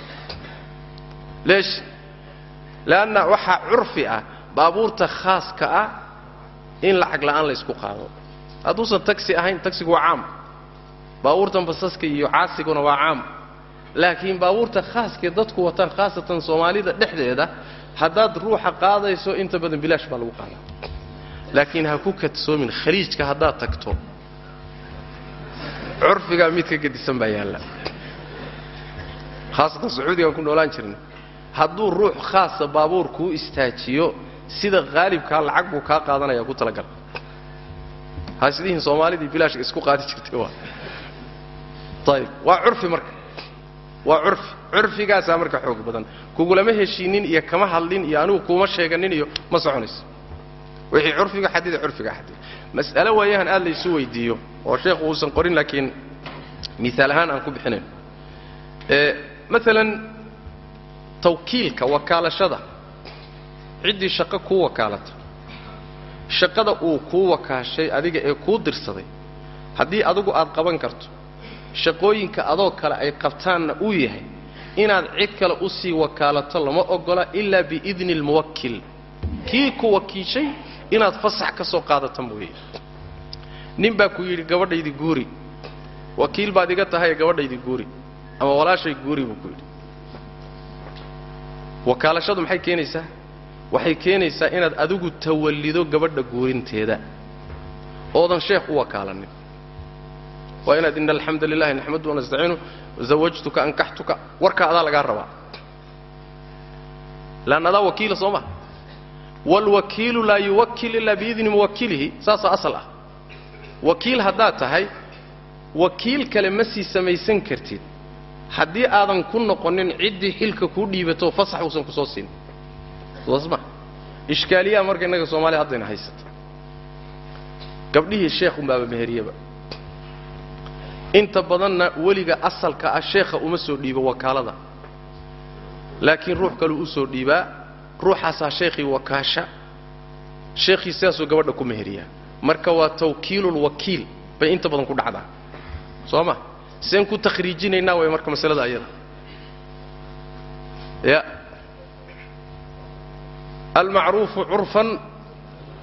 [SPEAKER 1] Leesh leanna waxaa curfi ah baabuurta khaaska ah in lacag la'aan la ysku qaado. Hadduusan tagsi ahayn tagsigu waa caam. Baabuurtan basaska iyo caasiguna waa caam. Laakiin baabuurta khaaskee dadku wataan khaasatan soomaalida dhexdeeda haddaad ruuxa qaadayso inta badan bilaash baa lagu qaadaa. Laakiin ha ku kadsoomin khaliijka haddaad tagto curfigaa mid ka gedisan baa yaalla. Khaasatan sacuudigaan ku noolaan jirna hadduu ruux khaasa baabuur kuu istaajiyo sida haalibkaa lacag buu kaa qaadanaya ku talagal. Haisdihin soomaalidii bilaashka isku qaadi jirtay ayib waa curfi marka waa curfi curfigaasaa marka xoog badan. Kugulama heshiinin iyo kama hadlin iyo anigu kuuma sheeganin iyo ma soconayso wixii curfiga xadida curfiga xadida. Mas'ale waayahan aad laysu weydiiyo oo sheekhu uusan qorin laakiin miaal ahaan aan ku bixinayn maalan tawkiilka wakaalashada. Ciddii shaqo kuu wakaalata. Shaqada uu kuu wakaashay adiga ee kuu dirsaday. Haddii adigu aad qaban karto shaqooyinka adoo kale ay qabtaanna uu yahay inaad cid kale u sii wakaalato lama ogola ilaa biidni almuwakil kii ku wakiishay inaad fasax ka soo qaadata mooye. Nin baa ku yidhi gabadhaydii guuri. Wakiil baad iga tahaye gabadhaydii guuri. Ama walaashay guuri buu ku yidhi. Wakaalashadu maxay keenaysaa? Waxay keenaysaa inaad adigu tawallido gabadha guurinteeda. Oodan sheekh u wakaalanin waa inaad ina alxamda lilahi naxmadu wanastaciinu zawajtuka ankaxtuka warkaa adaa lagaa rabaa. Leanna adaa wakiila soo ma. Waalwakiilu laa yuwakil ilaa biidni muwakilihi saasaa asal ah. Wakiil haddaad tahay wakiil kale ma sii samaysan kartid. Haddii aadan ku noqonin ciddii xilka kuu dhiibato fasax uusan ku soo siin. Sma ishkaaliyaha marka innaga soomaaliya haddayna haysata. Gabdhihii sheekhunbaaba meheriyaba inta badanna weliga asalka ah sheekha uma soo dhiibo wakaalada. Laakiin ruux kaluu u dhiibaa ruuxaasaa sheekhii wakaasha. Sheekhii sidaasuu gabadha ku meheriyaa marka waa tawkiilulwakiil bay inta badan ku dhacdaa. Soo ma? Seen ku takhriijinaynaa way marka masalada ayada. Ya. Almacruufu curfan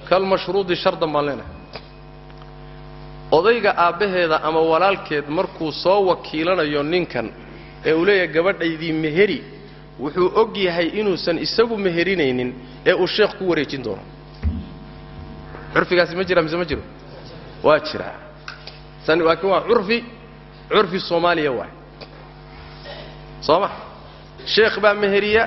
[SPEAKER 1] kalmashruudi shardan baan leenahay odayga aabbaheeda ama walaalkeed markuu soo wakiilanayo ninkan ee uu leeyahay gabadhaydii meheri wuxuu og yahay inuusan isagu meherinaynin ee uu sheekh ku wareejin doono. Curfigaasi ma jira mise ma jiro? Waa jiraa laakiin waa curfi curfi soomaaliya waay soo ma? Sheekh baa meheriya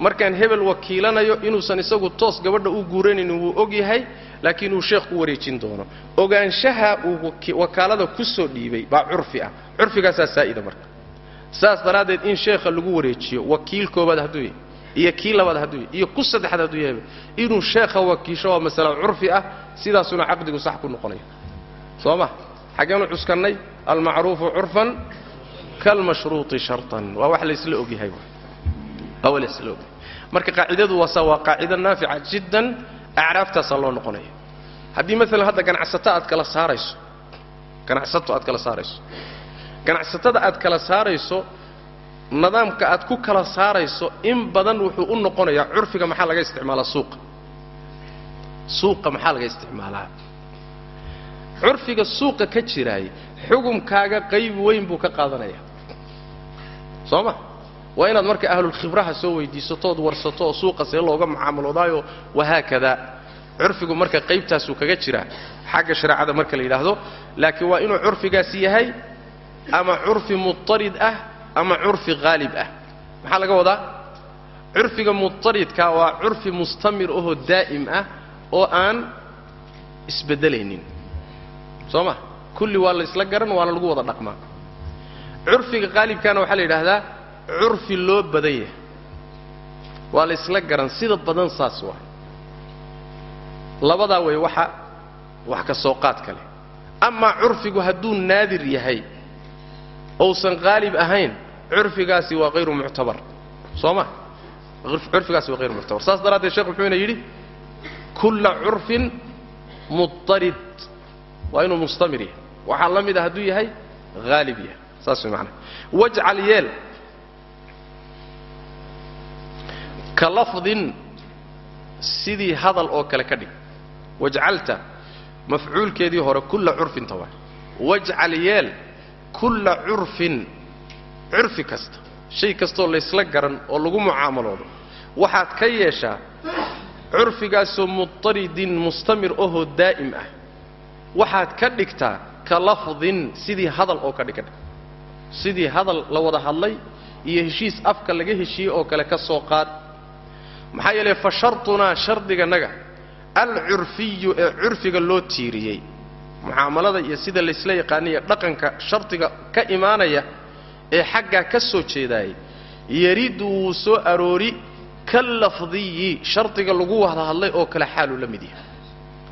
[SPEAKER 1] markaan hebel wakiilanayo inuusan isagu toos gabadha u guuranaynin wuu og yahay laakiin uu sheekh ku wareejin doono. Ogaanshaha uu wakaalada ku soo dhiibay baa curfi ah. Curfigaasaa saa'ida marka. Saas daraaddeed in sheekha lagu wareejiyo wakiil koobaad hadduu yahay iyo kii labaad hadduu yahay iyo ku saddexaad hadduu yahay inuu sheekha wakiisho waa masala curfi ah sidaasuna caqdigu sax ku noqonaya. Soo ma? Xaggeenu cuskannay almacruufu curfan kalmashruuطi sharطan waa wax laysla ogyahay waa wa laysla ogyahay marka qaacidadu waasa waa qaacido naafica jiddan acraaftaasaa loo noqonaya haddii maalan hadda ganacsato aad kala saarayso ganacsato aad kala saarayso ganacsatada aad kala saarayso nidaamka aad ku kala saarayso in badan wuxuu u noqonayaa curfiga maxaa laga isticmaalaa suuqa. Suuqa maxaa laga isticmaalaa? Curfiga suuqa ka jiraay xugumkaaga qayb weyn buu ka qaadanaya. Soo ma waa inaad marka ahlulkhibraha soo weydiisatood warsato oo suuqa see looga mucaamaloodaayoo wahaakada curfigu marka qaybtaasuu kaga jiraa. Xagga shareecada marka la yidhaahdo laakiin waa inuu curfigaasi yahay ama curfi mutarid ah ama curfi haalib ah. Maxaa laga wadaa? Curfiga mutaridka waa curfi mustamir ahoo daa'im ah oo aan isbeddelaynin soo ma? Kulli waa la ysla garan waana lagu wada dhaqmaa. Curfiga qaalibkaana waxaa la yidhaahdaa curfi loo badan yahay. Waa la ysla garan sida badan saas waay. Labadaa way waxa wax ka soo qaad kale. Amaa curfigu hadduu naadir yahay ousan qaalib ahayn curfigaasi waa hayru muctabar. Soo ma? Curfigaasi waa hayru muctabar. Saas daraaddeed sheekh wuxuuna yidhi kulla curfin muttarid waa inuu mustamir yahay. Waxaa la mida hadduu yahay haalib yahay. Saas way macanaha wajcal yeel ka lafdin sidii hadal oo kale ka dhig. Wajcalta mafcuulkeedii hore kulla curfinta waay. Wajcal yeel kulla curfin curfi kasta. Shay kastoo laysla garan oo lagu mucaamaloodo. Waxaad ka yeeshaa curfigaasoo mutaridin mustamir ahoo daa'im ah. Waxaad ka dhigtaa ka lafdin sidii hadal oo ka dhig. Sidii hadal la wada hadlay iyo heshiis afka laga heshiiyey oo kale ka soo qaad maxaa yeelay fa shartunaa shardiganaga alcurfiyu ee curfiga loo tiiriyey. Mucaamalada iyo sida laysla yaqaaniya dhaqanka shardiga ka imaanaya ee xaggaa ka soo jeedaayay yaridu wuu soo aroori ka lafdiyi shardiga lagu wada hadlay oo kale xaaluu la mid yahay.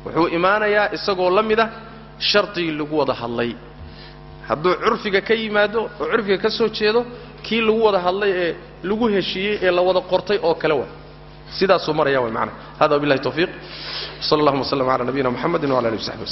[SPEAKER 1] Wuxuu imaanayaa isagoo la mida shardigii lagu wada hadlay. Hadduu curfiga ka yimaado oo curfiga ka soo jeedo kii lagu wada hadlay ee lagu heshiiyey ee la wada qortay oo kale wa sidaasuu maraya way macana hada wabillahi tawfiiq sala allahuma w sllam ala nabiyina mxamedi wala alihi w saxbi wslm